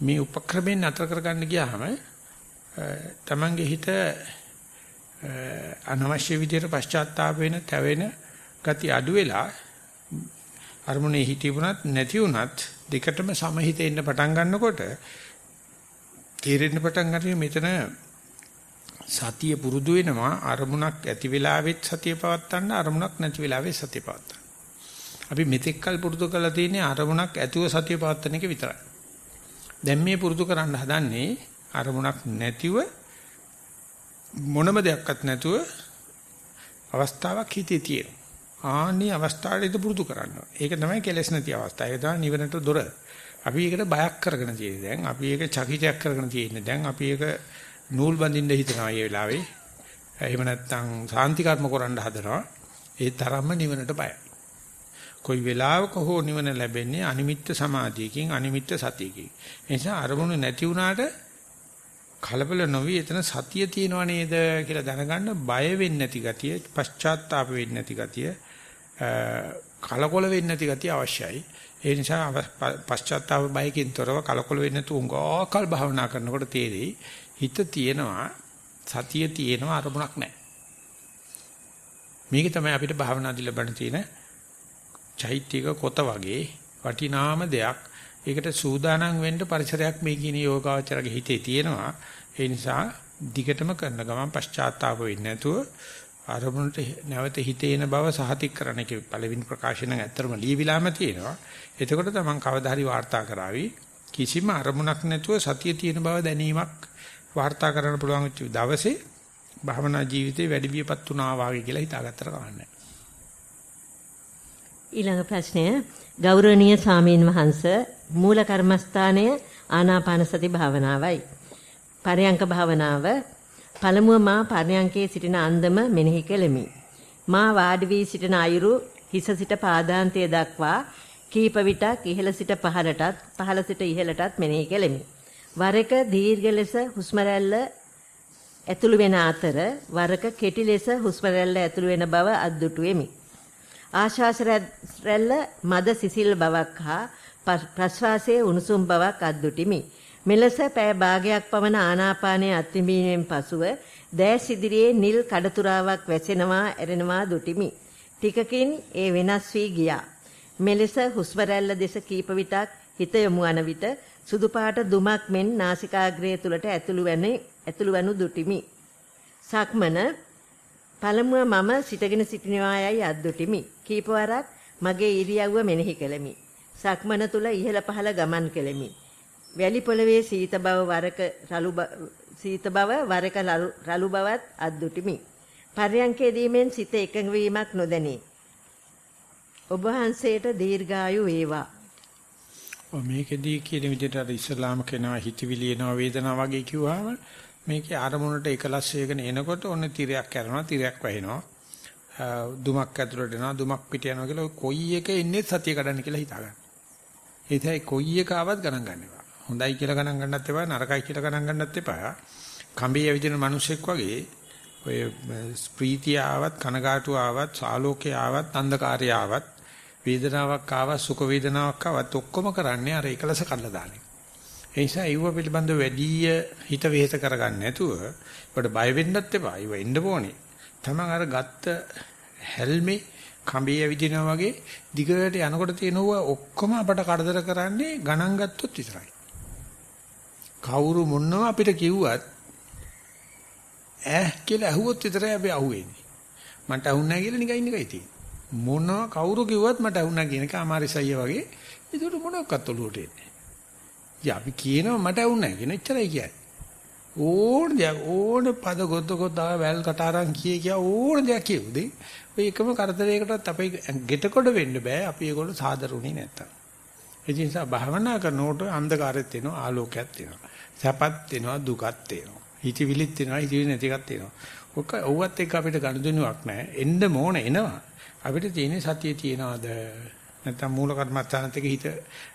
මේ උපක්‍රමෙන් නතර කරගන්න ගියාම තමන්ගේ හිත අනවශ්‍ය විදිහට පශ්චාත්තාප වෙන, තැවෙන ගති අඩු වෙලා අරමුණේ හිටියුණත් නැති වුණත් දෙකටම සමහිත එන්න පටන් ගන්නකොට තීරෙන්න පටන් ගන්න මෙතන සතිය පුරුදු වෙනවා අරමුණක් ඇති වෙලාවෙත් සතිය පවත්තන්න අරමුණක් නැති වෙලාවෙත් සතිය පවත්තන්න. අපි මෙතෙක්කල් පුරුදු කරලා තියෙන්නේ අරමුණක් ඇතුව සතිය පවත්තන එක විතරයි. දැන් මේ පුරුදු කරන්න හදන්නේ අරමුණක් නැතිව මොනම දෙයක්වත් නැතුව අවස්ථාවක් හිතේ තියෙන. ආනි අවස්ථාවේදී පුරුදු කරනවා. ඒක තමයි කෙලස් නැති අවස්ථාව. ඒක තමයි නිවනට දොර. අපි ඒකට බයක් කරගෙන තියෙන්නේ දැන්. අපි ඒක චකිතයක් කරගෙන තියෙන්නේ දැන්. අපි ඒක නූල් බඳින්න හිතනවා මේ වෙලාවේ. එහෙම නැත්නම් සාන්ති කර්ම කරන්න හදනවා. ඒ තරම්ම නිවනට බයයි. කොයි වෙලාවක හෝ නිවන ලැබෙන්නේ අනිමිත්ත සමාධියකින් අනිමිත්ත සතියකින්. ඒ නිසා අරමුණු නැති වුණාට කලබල නොවි එතන සතිය තියෙනව නේද කියලා දැනගන්න බය වෙන්නේ නැති ගතිය, පශ්චාත්තාප වෙන්නේ නැති ගතිය, කලකොල වෙන්නේ නැති ගතිය අවශ්‍යයි. ඒ නිසා පශ්චාත්තාප බයකින් තොරව කලකොල වෙන්නේ නැතු උංගාකල් භාවනා කරනකොට තේරෙයි හිත තියෙනවා සතිය තියෙනවා අරමුණක් නැහැ. මේක තමයි අපිට භාවනාදී ලබන තියෙන චෛත්‍යක කොත වගේ වටිනාම දෙයක්. ඒකට සූදානම් වෙන්න පරිසරයක් මේ කියන යෝගාවචරගේ හිතේ තියෙනවා. ඒ නිසා දිගටම කරන ගමන් පශ්චාත්තාප වෙන්නේ නැතුව අරමුණට නැවත හිතේන බව සහතික කරන එක පළවෙනි ප්‍රකාශන ඇත්තරම ලියවිලාම තියෙනවා. එතකොට තමන් කවදා හරි වාර්තා කරાવી කිසිම අරමුණක් නැතුව සතිය තියෙන බව දැනීමක් වාර්තා කරන්න පුළුවන් වෙච්ච දවසේ භවනා ජීවිතේ වැඩි වියපත් වුණා වාගේ කියලා හිතාගත්තට කවන්නේ ඊළඟ ප්‍රශ්නය ගෞරවනීය සාමීන් වහන්ස මූල කර්මස්ථානය ආනාපාන සති භාවනාවයි පරයන්ක භාවනාව පළමුව මා පරයන්කේ සිටින අන්දම මෙනෙහි කෙලෙමි මා වාඩි වී සිටින අයුරු හිස සිට පාදාන්තය දක්වා කීප විටක් ඉහළ සිට පහළටත් පහළ සිට ඉහළටත් මෙනෙහි කෙලෙමි වරක දීර්ඝ ලෙස හුස්ම ඇතුළු වෙන අතර වරක කෙටි ලෙස හුස්ම ඇතුළු වෙන බව අද්දුටු වෙමි. ආශාස රැල්ල මද සිසිල් බවක් හා ප්‍රශ්වාසයේ උණුසුම් බවක් අද්දුටිමි. මෙලෙස පෑ භාගයක් පමණ ආනාපානයේ අත්විඳීමෙන් පසුව දැස් ඉදිරියේ නිල් කඩතුරාවක් වැසෙනවා ඇරෙනවා දුටිමි. ටිකකින් ඒ වෙනස් වී ගියා. මෙලෙස හුස්ම දෙස කීප විටක් හිත යොමු වන විට සුදු පාට දුමක් මෙන් නාසිකාග්‍රය තුලට ඇතුළු වැනි ඇතුළු වනු දුටිමි. සක්මන පළමුව මම සිටගෙන සිටිනවායයි අද්දුටිමි. කීපවරක් මගේ ඉරියව්ව මෙනෙහි කෙලෙමි. සක්මන තුල ඉහළ පහළ ගමන් කෙලෙමි. වැලි පොළවේ සීත බව වරක රළු සීත බව වරක රළු බවත් අද්දුටිමි. පර්යංකේදීමෙන් සිත එකඟ වීමක් නොදැනේ. ඔබ වහන්සේට දීර්ඝායු වේවා. මේකෙදී කියන විදිහට අර ඉස්ලාම කෙනා හිතවිලි එනවා වේදනාව වගේ කිව්වම මේකේ ආරමුණට එකලස් වේගන එනකොට ඔන්න තිරයක් කරනවා තිරයක් වැහෙනවා දුමක් ඇතුළට එනවා දුමක් පිට යනවා කියලා කොයි එක එන්නේ සතිය කඩන්න කියලා හිතා ගන්න. ඒතයි කොයි එක ආවත් ගණන් ගන්න එපා. හොඳයි කියලා ගණන් ගන්නත් එපා නරකයි කියලා ගණන් ගන්නත් එපා. කම්බිය ඇවිදින මිනිසෙක් වගේ ඔය ප්‍රීතිය ආවත් කනගාටුව ආවත් ආලෝකය ආවත් අන්ධකාරය ආවත් වේදනාවක් ආවා සුඛ වේදනාවක් ආවත් ඔක්කොම කරන්නේ අර එකලස කඩලා දාන එක. ඒ නිසා ඒව පිළිබඳව වැඩි හිත වෙහෙස කරගන්න නැතුව ඒකට බය වෙන්නත් එපා. ඒව එන්න ඕනේ. තමන් අර ගත්ත හැල්මේ කඹේ ඇවිදිනා වගේ දිගට යනකොට තියෙනවා ඔක්කොම අපට කරදර කරන්නේ ගණන් ගත්තොත් විතරයි. කවුරු මොනවා අපිට කිව්වත් ඈ කියලා ඇහුවොත් විතරයි අපි අහුවෙන්නේ. මට අහුන්නේ නැහැ කියලා නිකන් ඉන්න එකයි තියෙන්නේ. මොනවා කවුරු කිව්වත් මට අහුණා කියන එක අමාරිසయ్య වගේ. ඒකට මොනක්වත් ඔලුවට එන්නේ. ඉතින් අපි කියනවා මට අහුන්නේ නැහැ කියන එච්චරයි කියන්නේ. ඕන දෙයක් ඕන පද ගොද්ද ගොද්දා වැල් කටාරම් කිය කිය ඕන දෙයක් කියුදී. ඔය එකම කරදරයකටත් අපේ ගෙට කොට වෙන්න බෑ අපි ඒගොල්ලෝ සාදරුණේ නැත්තම්. ඒ නිසා භාවනා කරනකොට අන්ධකාරෙත් වෙනවා ආලෝකයක් වෙනවා. සැපත් වෙනවා දුකත් වෙනවා. හිතවිලිත් වෙනවා හිතවිලි නැති එකක් වෙනවා. ඔක ඔව්වත් එක්ක අපිට ගනුදෙනුවක් නැහැ. එන්න ඕන එනවා. අපිට තියෙන්නේ සතිය තියනවාද? නැත්නම් මූල කර්මස්ථානත් එක්ක හිත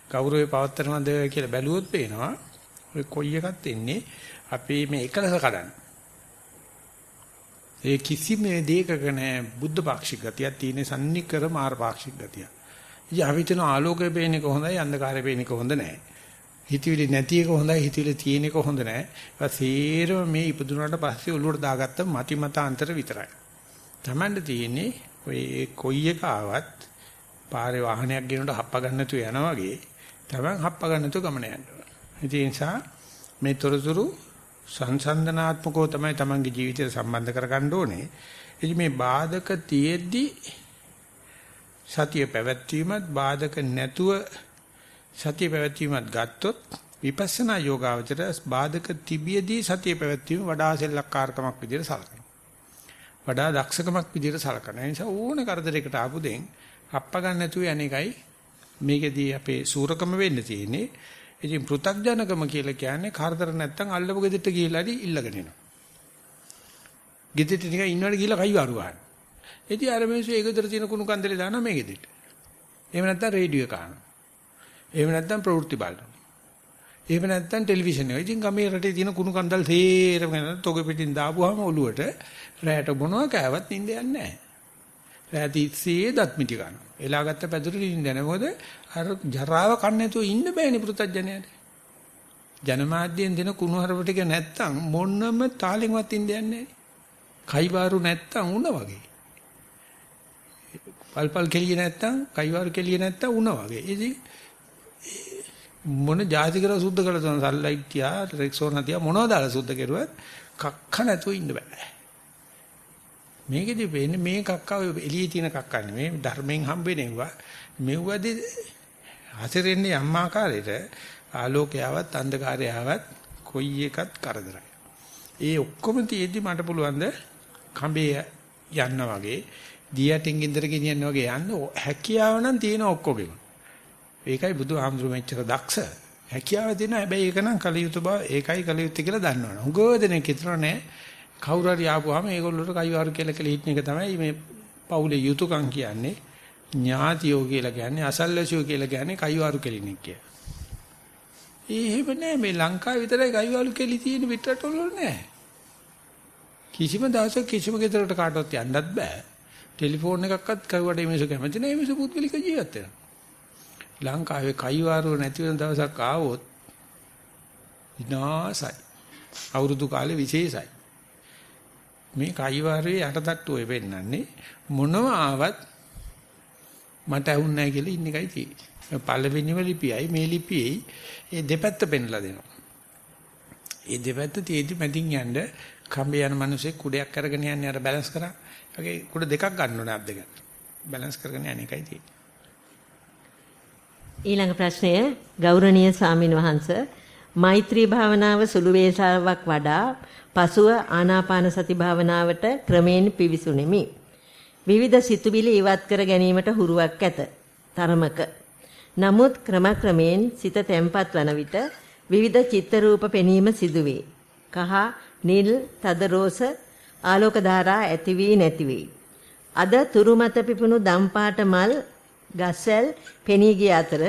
ගෞරවේ පවත්තරනවද කියලා බැලුවොත් පේනවා. ඔය කොයි එකක්ද එන්නේ අපි මේ එකලස කඩන. ඒ කිසිම දෙයකක නෑ බුද්ධ පාක්ෂික ගතියක් තියෙන සම්නිකර මාර පාක්ෂික ගතිය. ඉතින් අපි හිතන ආලෝකය පේන එක හොඳයි අන්ධකාරය පේන එක හොඳ නෑ. හිතවිලි නැති එක හොඳයි හිතවිලි තියෙන එක හොඳ නෑ. ඒක සේරම මේ ඉපදුනාට පස්සේ ඔළුවට දාගත්ත මති මත අන්තර විතරයි. Tamand තියෙන්නේ ඔය කොයි එක ආවත් පාරේ වාහනයක් ගෙනනකොට හප්ප ගන්න නැතුව යනවා වගේ Taman හප්ප ගන්න නැතුව ගමන යනවා. ඒ නිසා මේ තොරතුරු සංසන්දනාත්මකව තමයි Tamanගේ ජීවිතය සම්බන්ධ කරගන්න ඕනේ. ඉතින් මේ බාධක තියෙද්දි සතිය පැවැත්වීමත් බාධක නැතුව සතිය පැවැත්වීමත් ගත්තොත් විපස්සනා යෝගාවචර බාධක තිබියදී සතිය පැවැත්වීම වඩා සෙල්ලක්කාරකමක් විදිහට සලකනවා. වඩා දක්ෂකමක් විදිහට සලකනවා. ඒ නිසා ඕන කරදරයකට ආපු දෙන් අප්ප ගන්න නැතුව යන්නේකයි මේකෙදී අපේ සූරකම වෙන්න තියෙන්නේ. ඉතින් පෘ탁ජනකම කියලා කියන්නේ කාර්තර නැත්තම් අල්ලපු ගෙදරට ගිහිල්ලා හරි ඉල්ලගෙන එනවා. ගෙදරට නිකන් ඉන්නවට ගිහිල්ලා කයි වරු ගන්න. ඉතින් අර මිනිස්සු ඒ ගෙදර තියෙන කුණු කන්දලේ දානවා මේ ගෙදරට. එහෙම නැත්තම් රේඩියෝ එක අහනවා. එහෙම නැත්තම් ප්‍රවෘත්ති බලනවා. එහෙම නැත්තම් ටෙලිවිෂන් එක. ඉතින් ගමේ රටේ තියෙන කුණු කන්දල් තේරම ගන්න තොග පිටින් දාපුවාම ඔළුවට රැයට මොනවා කෑවත් නිින්ද යන්නේ නැහැ. රැට ඉස්සේ දත් මිටි ගන්නවා. එලාගත්ත පැදුරු නිින්ද නැහැ. මොකද අර ජරාව කන්න නැතුව ඉන්න බෑනේ පෘථජ්ජනයට. ජනමාධ්‍යෙන් දෙන කුණුහරුප ටික නැත්තම් මොනම තාලෙන්වත් ඉන්න යන්නේ නැහැ. කයිවාරු නැත්තම් උණ වගේ. පල්පල් කෙලිය නැත්තම් කයිවාරු කෙලිය නැත්තම් උණ වගේ. ඉතින් මොන જાති කරලා සුද්ධ කළා තන සල්ලයිට් තියා රෙක්සෝන තියා මොනවද දාලා සුද්ධ කරුවත් කක්ක නැතුව ඉන්න බෑ. මේකෙදි වෙන්නේ මේ කක්කව එළියේ තියෙන කක්ක නෙමෙයි ධර්මයෙන් හම්බෙන්නේවා. මෙව්වදී හතරෙන්නේ යම් ආකාරයට ආලෝකයවත් අන්ධකාරයවත් කොයි එකත් කරදරයි. ඒ ඔක්කොම තියෙද්දි මට පුළුවන් ද කඹේ යන්න වගේ දියටින් ගින්දර ගෙනියන්න වගේ යන්න හැකියාව නම් තියෙන ඔක්කොගෙම. ඒකයි බුදු ආමඳුර මෙච්චර දක්ෂ. හැකියාව තියෙන හැබැයි ඒක නම් කල යුතු බව ඒකයි කල යුත්තේ කියලා දන්නවනේ. හුඟව දෙනෙක් හිතන නෑ කවුරු හරි ආපුවාම ඒගොල්ලෝට කයිවාරු කියලා කියලා හිටන එක තමයි මේ පවුලේ යුතුයකම් කියන්නේ. ඥාතියෝ කියලා කියන්නේ අසල්වැසියෝ කියලා කියන්නේ කයිවාරු කෙලිනෙක් කියලා. ඒ එහෙම නෑ මේ ලංකාව විතරයි කයිවාරු කෙලි තියෙන පිටරටවල නෑ. කිසිම දවසක කිසිම ගෙදරකට කාටවත් යන්නත් බෑ. ටෙලිෆෝන් එකක්වත් කරුවට මිනිස්සු කැමති නෑ මිනිස්සු පුද්ගලික ජීවත් වෙනවා. ලංකාවේ කයිවාරුව නැති වෙන දවසක් ආවොත් විනාසයි. අවුරුදු කාලේ විශේෂයි. මේ කයිවාරුවේ යටටට්ටුවේ පෙන්නන්නේ මොනව ආවත් මට ඇහුන්නේ නැහැ කියලා ඉන්න එකයි තියෙන්නේ. පළවෙනිම ලිපියයි මේ ලිපියයි ඒ දෙපැත්ත පෙන්ලා දෙනවා. ඒ දෙපැත්ත තියෙදි මැදින් යන්න කම්බේ යන මිනිස්සේ කුඩයක් අරගෙන යන්නේ අර බැලන්ස් කරා. ඒකේ කුඩ දෙකක් ගන්න ඕනේ අත් දෙක. බැලන්ස් කරගෙන යන එකයි තියෙන්නේ. ඊළඟ ප්‍රශ්නය ගෞරවනීය ස්වාමින් වහන්සේ මෛත්‍රී භාවනාව සුළු වේසාවක් වඩා පසුව ආනාපාන සති භාවනාවට ක්‍රමයෙන් පිවිසුනිමි. විවිධ සිතුවිලි ඉවත් කර ගැනීමට හුරුවක් ඇත. තරමක. නමුත් ක්‍රමක්‍රමයෙන් සිත තැම්පත් වන විට විවිධ චිත්ත රූප පෙනීම සිදුවේ. කහ, නිල්, තද රෝස ආලෝක ධාරා ඇති වී නැති වී. අද තුරු මත පිපුණු දම්පාට මල් ගස්වැල් පෙනී ගිය අතර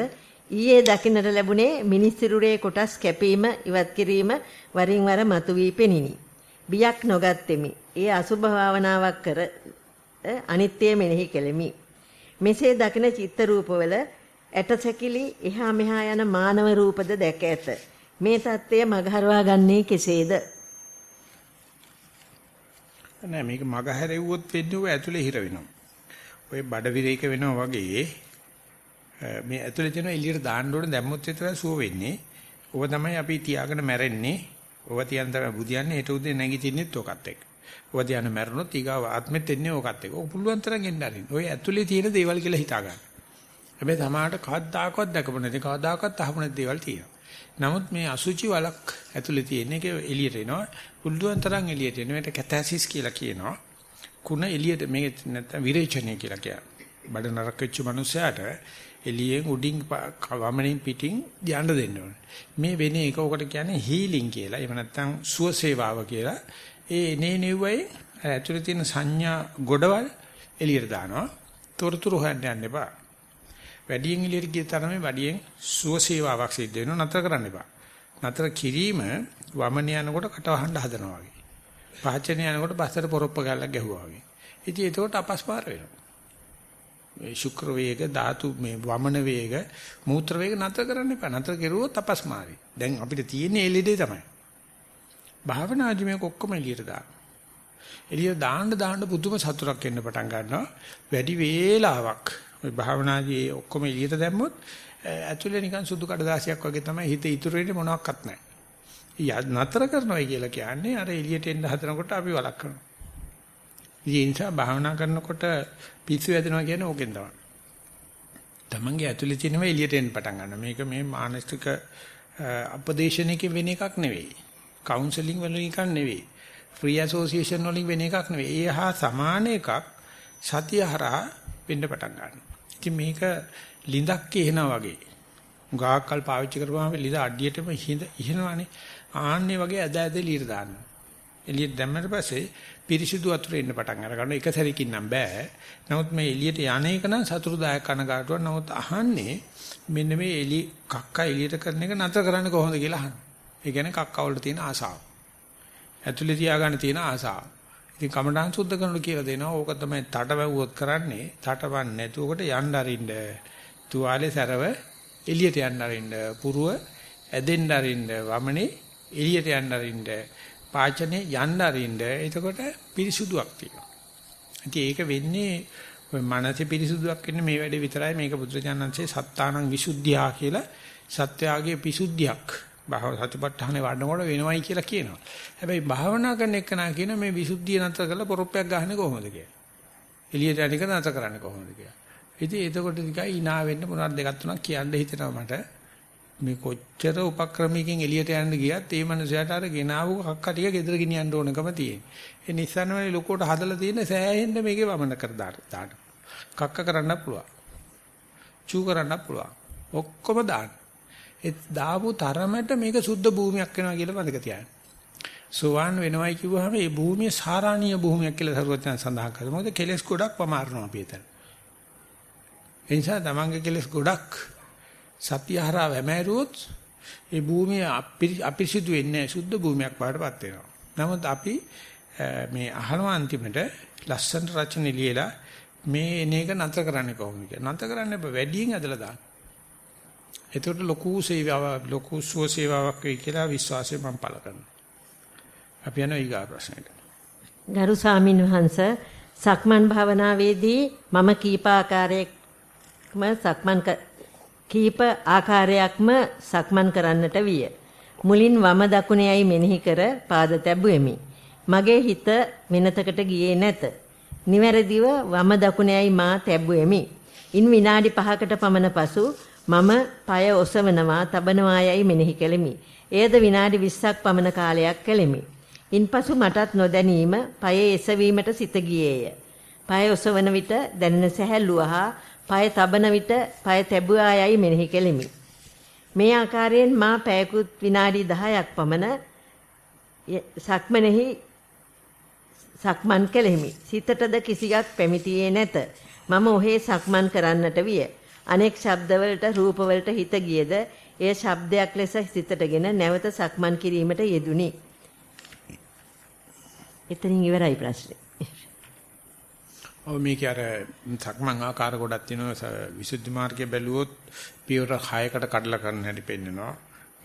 ඊයේ දකින්නට ලැබුණේ මිනිස්සිරුරේ කොටස් කැපීම ඉවත් කිරීම වරින් වර මතුවී පෙනිනි. බියක් නොගත්ෙමි. ඒ අසුභ භාවනාවක් කර අනිත්‍ය මෙනෙහි කෙලෙමි. මෙසේ දකින චිත්ත රූපවල ඇටසැකිලි එහා මෙහා යන මානව රූපද දැක ඇත. මේ தත්ත්වය මගහරවා ගන්නේ කෙසේද? නෑ මේක මග හැරෙව්වොත් වෙන්නේ ඔය ඇතුලේ හිර වෙනවා. ඔය බඩ විරේක වෙනවා වගේ මේ ඇතුලේ තියෙන එළියට දාන්න ඕනේ දැම්මොත් විතරයි සුව වෙන්නේ. ඕක තමයි අපි තියාගෙන මැරෙන්නේ. ඔව තියන තමයි බුදියන්නේ හෙට උදේ නැගිටින්නෙත් ඔකත් එක්ක. ඔව තියන මැරුණොත් ඊගාව ආත්මෙත් එන්නේ ඔකත් එක්ක. ඔය පුළුවන් තරම් එන්න අරින්න. ඔය ඇතුලේ තියෙන දේවල් කියලා හිතා ගන්න. හැබැයි තමාට කවදාකවත් දැකපො නැති කවදාකවත් අහපු නැති දේවල් තියෙනවා. නමුත් මේ අසුචි වලක් ඇතුලේ තියෙන එක එළියට එනවා. පුළුවන් තරම් එළියට එනවා. ඒකට කැතැසිස් කියලා කියනවා. කුණ එළියට මේ නැත්තම් විරේචනය කියලා කියනවා. බඩ නරක වෙච්ච මනුස්සයාට එළියෙන් උඩින් වමනින් පිටින් යන්න දෙන්න ඕනේ. මේ වෙන එක ඔකට කියන්නේ හීලින් කියලා. එහෙම නැත්නම් සුව සේවාව කියලා. ඒ එනේ නෙව්වයි ඇතුලේ තියෙන සංඥා ගොඩවල් එළියට දානවා. තොරතුරු හොයන්න යන්න එපා. වැඩියෙන් එළියට ගිය තරමේ වැඩියෙන් සුව සේවාවක් සිද්ධ වෙනවා. නතර කරන්න එපා. නතර කිරීම වමන යනකොට කට වහන්න හදනවා වගේ. පහචන යනකොට පස්සට පොරොප්ප ගාලක් ගැහුවා වගේ. ඉතින් ඒකට අපස්පාර වෙනවා. මේ ශුක්‍ර වේග ධාතු මේ වමන වේග මූත්‍ර වේග නතර කරන්න එපා. නතර කෙරුවොත් අපස්මාරි. දැන් අපිට තියෙන්නේ එළියේදී තමයි. භාවනාදි මේක ඔක්කොම එළියට දාන්න. එළියට දාන්න දාන්න පුදුම සතුටක් එන්න පටන් ගන්නවා. වැඩි වේලාවක් ওই භාවනාදී ඔක්කොම එළියට දැම්මොත් ඇතුලේ නිකන් සුදු කඩදාසියක් වගේ තමයි හිත ඉතුරු වෙන්නේ මොනවත් නැහැ. නතර කරනවා කියලා කියන්නේ අර එළියට එන්න හදනකොට අපි වලක් කරනවා. ඒ නිසා භාවනා කරනකොට පිස්සු වැදෙනවා කියන්නේ ඕකෙන් තමයි. තමන්ගේ ඇතුලේ තියෙනවා එළියට එන්න පටන් ගන්න. මේක මේ මානසික අපදේශනයකින් වෙන එකක් නෙවෙයි. කවුන්සලින් වලින් එකක් නෙවෙයි. ෆ්‍රී ඇසෝසියේෂන් වලින් වෙන එකක් නෙවෙයි. ඒ හා සමාන එකක් සතිය හරහා වෙන්න පටන් ගන්නවා. ඉතින් මේක ලිඳක් කියනවා වගේ. ගාක්කල් පාවිච්චි කරපුවාම ලිඳ අඩියටම ඉහනවනේ. ආන්නේ වගේ ඇද ඇද ලීර දානවා. එළියට දැම්මට පස්සේ පිරිසිදු වතුර එන්න පටන් අර ගන්නවා. එක සැරකින් නම් බෑ. නමුත් මේ එළියට යන එක නම් සතුරුදායක කනගාටුවක්. නමුත් අහන්නේ මෙන්න මේ එළි කක්ක එළියට කරන එක නතර කරන්න කොහොමද කියලා අහනවා. ඒ කියන්නේ කක්ක වල තියෙන ආසාව. ඇතුලේ තියාගන්න තියෙන ආසාව. ඉතින් කමඩාන් සුද්ධ කරනකොට කියලා දෙනවා. ඕක තමයි තටවැව්වොත් කරන්නේ. තටවන් නැතුවකට යන්න අරින්න. තුවාලේ සැරව එළියට යන්න අරින්න. පුරුව ඇදෙන්න අරින්න. වමනේ එළියට යන්න අරින්න. පාචනේ යන්න අරින්න එතකොට පිරිසුදුවක් තියෙනවා. ඉතින් ඒක වෙන්නේ මනසේ පිරිසුදුවක් වෙන්නේ මේ වැඩේ විතරයි මේක බුදුරජාණන්සේ සත්තානං විසුද්ධියා කියලා සත්‍යාගයේ පිසුද්ධියක් භව සතිපට්ඨානේ වඩනකොට වෙනවයි කියලා කියනවා. හැබැයි භාවනා කරන එක නා කියන මේ විසුද්ධිය නතර කරලා පොරොප්පයක් ගහන්නේ කොහොමද කියලා. එළියට යන එක නතර කරන්නේ කොහොමද කියලා. ඉතින් එතකොට නිකන් hina වෙන්න මොනවද දෙකක් තුනක් කියන්න හිතෙනවා මට. මේ කොච්චර උපක්‍රමයකින් එළියට යන්න ගියත් ඒ මනුස්සයාට අර ගෙනාවු කක්ක ටික ගෙදර ගෙනියන්න ඕනකම තියෙන. ඒ Nissan වල ලොකෝට හදලා තියෙන සෑහෙන්න මේකේ වමන කර දාන්න. කක්ක කරන්න පුළුවන්. චූ කරන්න පුළුවන්. ඔක්කොම දාන්න. ඒ දාපු තරමට මේක සුද්ධ භූමියක් වෙනවා කියලා මතක තියාගන්න. සෝවාන් වෙනවයි කිව්වහම මේ භූමිය සාරාණීය භූමියක් කියලා සරුවචන සඳහන් කරනවා. මොකද කෙලස් ගොඩක් පමාරනවා අපි එතන. ඒ නිසා තමන්ගේ කෙලස් ගොඩක් සතිය හරහා වැමෑරුවොත් ඒ භූමිය අපිරිසිදු වෙන්නේ සුද්ධ භූමියක් වඩපත් වෙනවා. නමුත් අපි මේ අහනවා අන්තිමට ලස්සන රචන ලියලා මේ එන එක නතර කරන්නේ කොහොමද කියලා. නතර කරන්න බෑ වැඩියෙන් ඇදලා දාන්න. ඒකට ලොකු සේවාවක් ලොකු සුව සේවාවක් වෙයි කියලා විශ්වාසය මම පළ කරනවා. අපි යනවා ඊගා ප්‍රශ්නෙට. ගරු ස්වාමින් වහන්සේ සක්මන් භාවනාවේදී මම කීප ආකාරයක්ම සක්මන් කීප ආකාරයක්ම සක්මන් කරන්නට විය. මුලින් වම දකුණේයි මෙනෙහි කර පාද තැබුවෙමි. මගේ හිත වෙනතකට ගියේ නැත. නිවැරදිව වම දකුණේයි මා තැබුවෙමි. ඉන් විනාඩි 5කට පමණ පසු මම পায় ඔසවනවා, තබනවා යයි මෙනෙහි කෙලිමි. එයද විනාඩි 20ක් පමණ කාලයක් කෙලිමි. ඉන්පසු මටත් නොදැනීම পায় එසවීමට සිත ගියේය. পায় ඔසවන විට දැනෙන සැහැල්ලුව හා পায় තබන විට পায় තැබුවා යයි මෙනෙහි කෙලිමි. මේ ආකාරයෙන් මා පැයකුත් විනාඩි 10ක් පමණ සක්මනෙහි සක්මන් කෙලෙමි. සිතටද කිසියක් පැමිතියේ නැත. මම ඔහේ සක්මන් කරන්නට විය. අනෙක් ශබ්දවලට රූපවලට හිත ගියද එය ශබ්දයක් ලෙස සිතටගෙන නැවත සක්මන් කිරීමට යෙදුනි. එතනින් ඉවරයි ප්‍රශ්නේ. ඔව් මේක අර සක්මන් ආකාර ගොඩක් තියෙනවා විසුද්ධි මාර්ගයේ බැලුවොත් පියවර 6කට කඩලා කරන්න හැටි පෙන්නනවා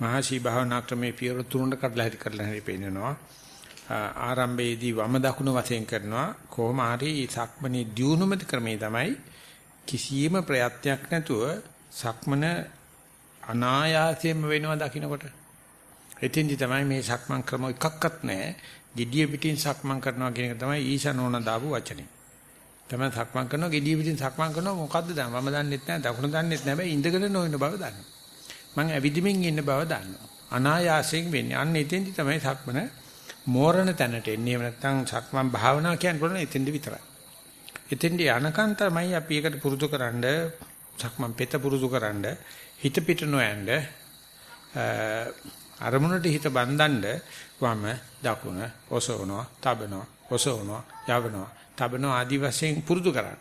මහසි භාවනා ක්‍රමයේ පියවර 3කට කඩලා හැටි කරලා හැටි පෙන්නනවා ආරම්භයේදී වම දකුණු වශයෙන් කරනවා කොහොම හරි සක්මනේ දියුණුම ක්‍රමේ තමයි කිසියම් ප්‍රයත්නයක් නැතුව සක්මන අනායාසයෙන්ම වෙනවා දකින්නකොට එතෙන්දි තමයි මේ සක්මන් ක්‍රම එකක්වත් නැහැ. gediya pitin සක්මන් කරනවා කියන එක තමයි ඊශානෝන දාපු වචනේ. තමයි සක්මන් කරනවා gediya pitin සක්මන් කරනවා මොකද්ද දැන් මම දන්නෙත් නැහැ දකුණ දන්නෙත් නැහැ බෑ ඉඳගෙන නොවන බව දන්නවා. මං ඇවිදිමින් ඉන්න බව දන්නවා. අනායාසයෙන් වෙන්නේ. අන්න එතෙන්දි තමයි සක්මන මෝරණ තැනට එන්නේ. එහෙම නැත්නම් සක්මන් භාවනා කියන්නේ බලන එතෙන්දි විතරයි. එතෙන්දි යනකන් තමයි අපි ඒකට පුරුදුකරනද සක්මන් පෙත පුරුදුකරනද හිත පිට නොයන්ද අරමුණට හිත බඳින්න වම දකුණ ඔසවනවා තබනවා ඔසවනවා යවනවා තබනවා ආදි වශයෙන් පුරුදු කරන්න.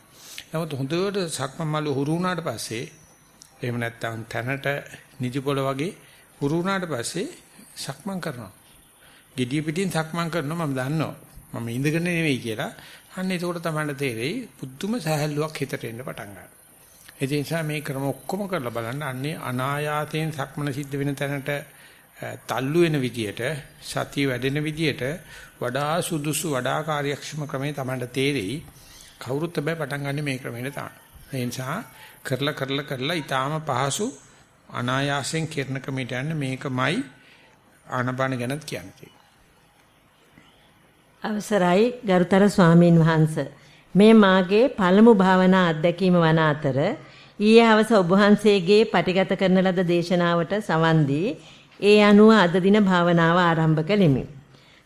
නමුත් හොඳට සක්මන් මල්ල හුරු වුණාට පස්සේ එහෙම නැත්නම් තැනට නිදි පොළ වගේ හුරු වුණාට පස්සේ සක්මන් කරනවා. gediya pitin සක්මන් කරනවා මම දන්නවා. මම ඉඳගෙන නෙවෙයි කියලා. අන්න එතකොට තමයි තේරෙයි පුදුම සහැල්ලුවක් හිතට එන්න පටන් ගන්නවා. ඒ නිසා මේ ක්‍රම ඔක්කොම කරලා බලන්න අන්නේ අනායාතයෙන් සක්මන සිද්ධ වෙන තැනට තල්ලු වෙන විදියට සතිය වැඩෙන විදියට වඩා සුදුසු වඩා කාර්යක්ෂම ක්‍රමේ තමයි තේරෙයි. කවුරුත් හැබැයි පටන් ගන්න මේ ක්‍රමෙට තමයි. ඒ නිසා කරලා කරලා කරලා ඊටාම පහසු අනායාසයෙන් කිරණ ක්‍රමයට යන්න මේකමයි ආනපාන ගැනත් කියන්නේ. අවසරයි ගරුතර ස්වාමීන් වහන්ස මේ මාගේ පළමු භාවනා අත්දැකීම වන අතර ඊයේ හවස ඔබ වහන්සේගේ පටිගත කරන ලද දේශනාවට සවන් දී ඒ අනුව අද දින භාවනාව ආරම්භ කළෙමි.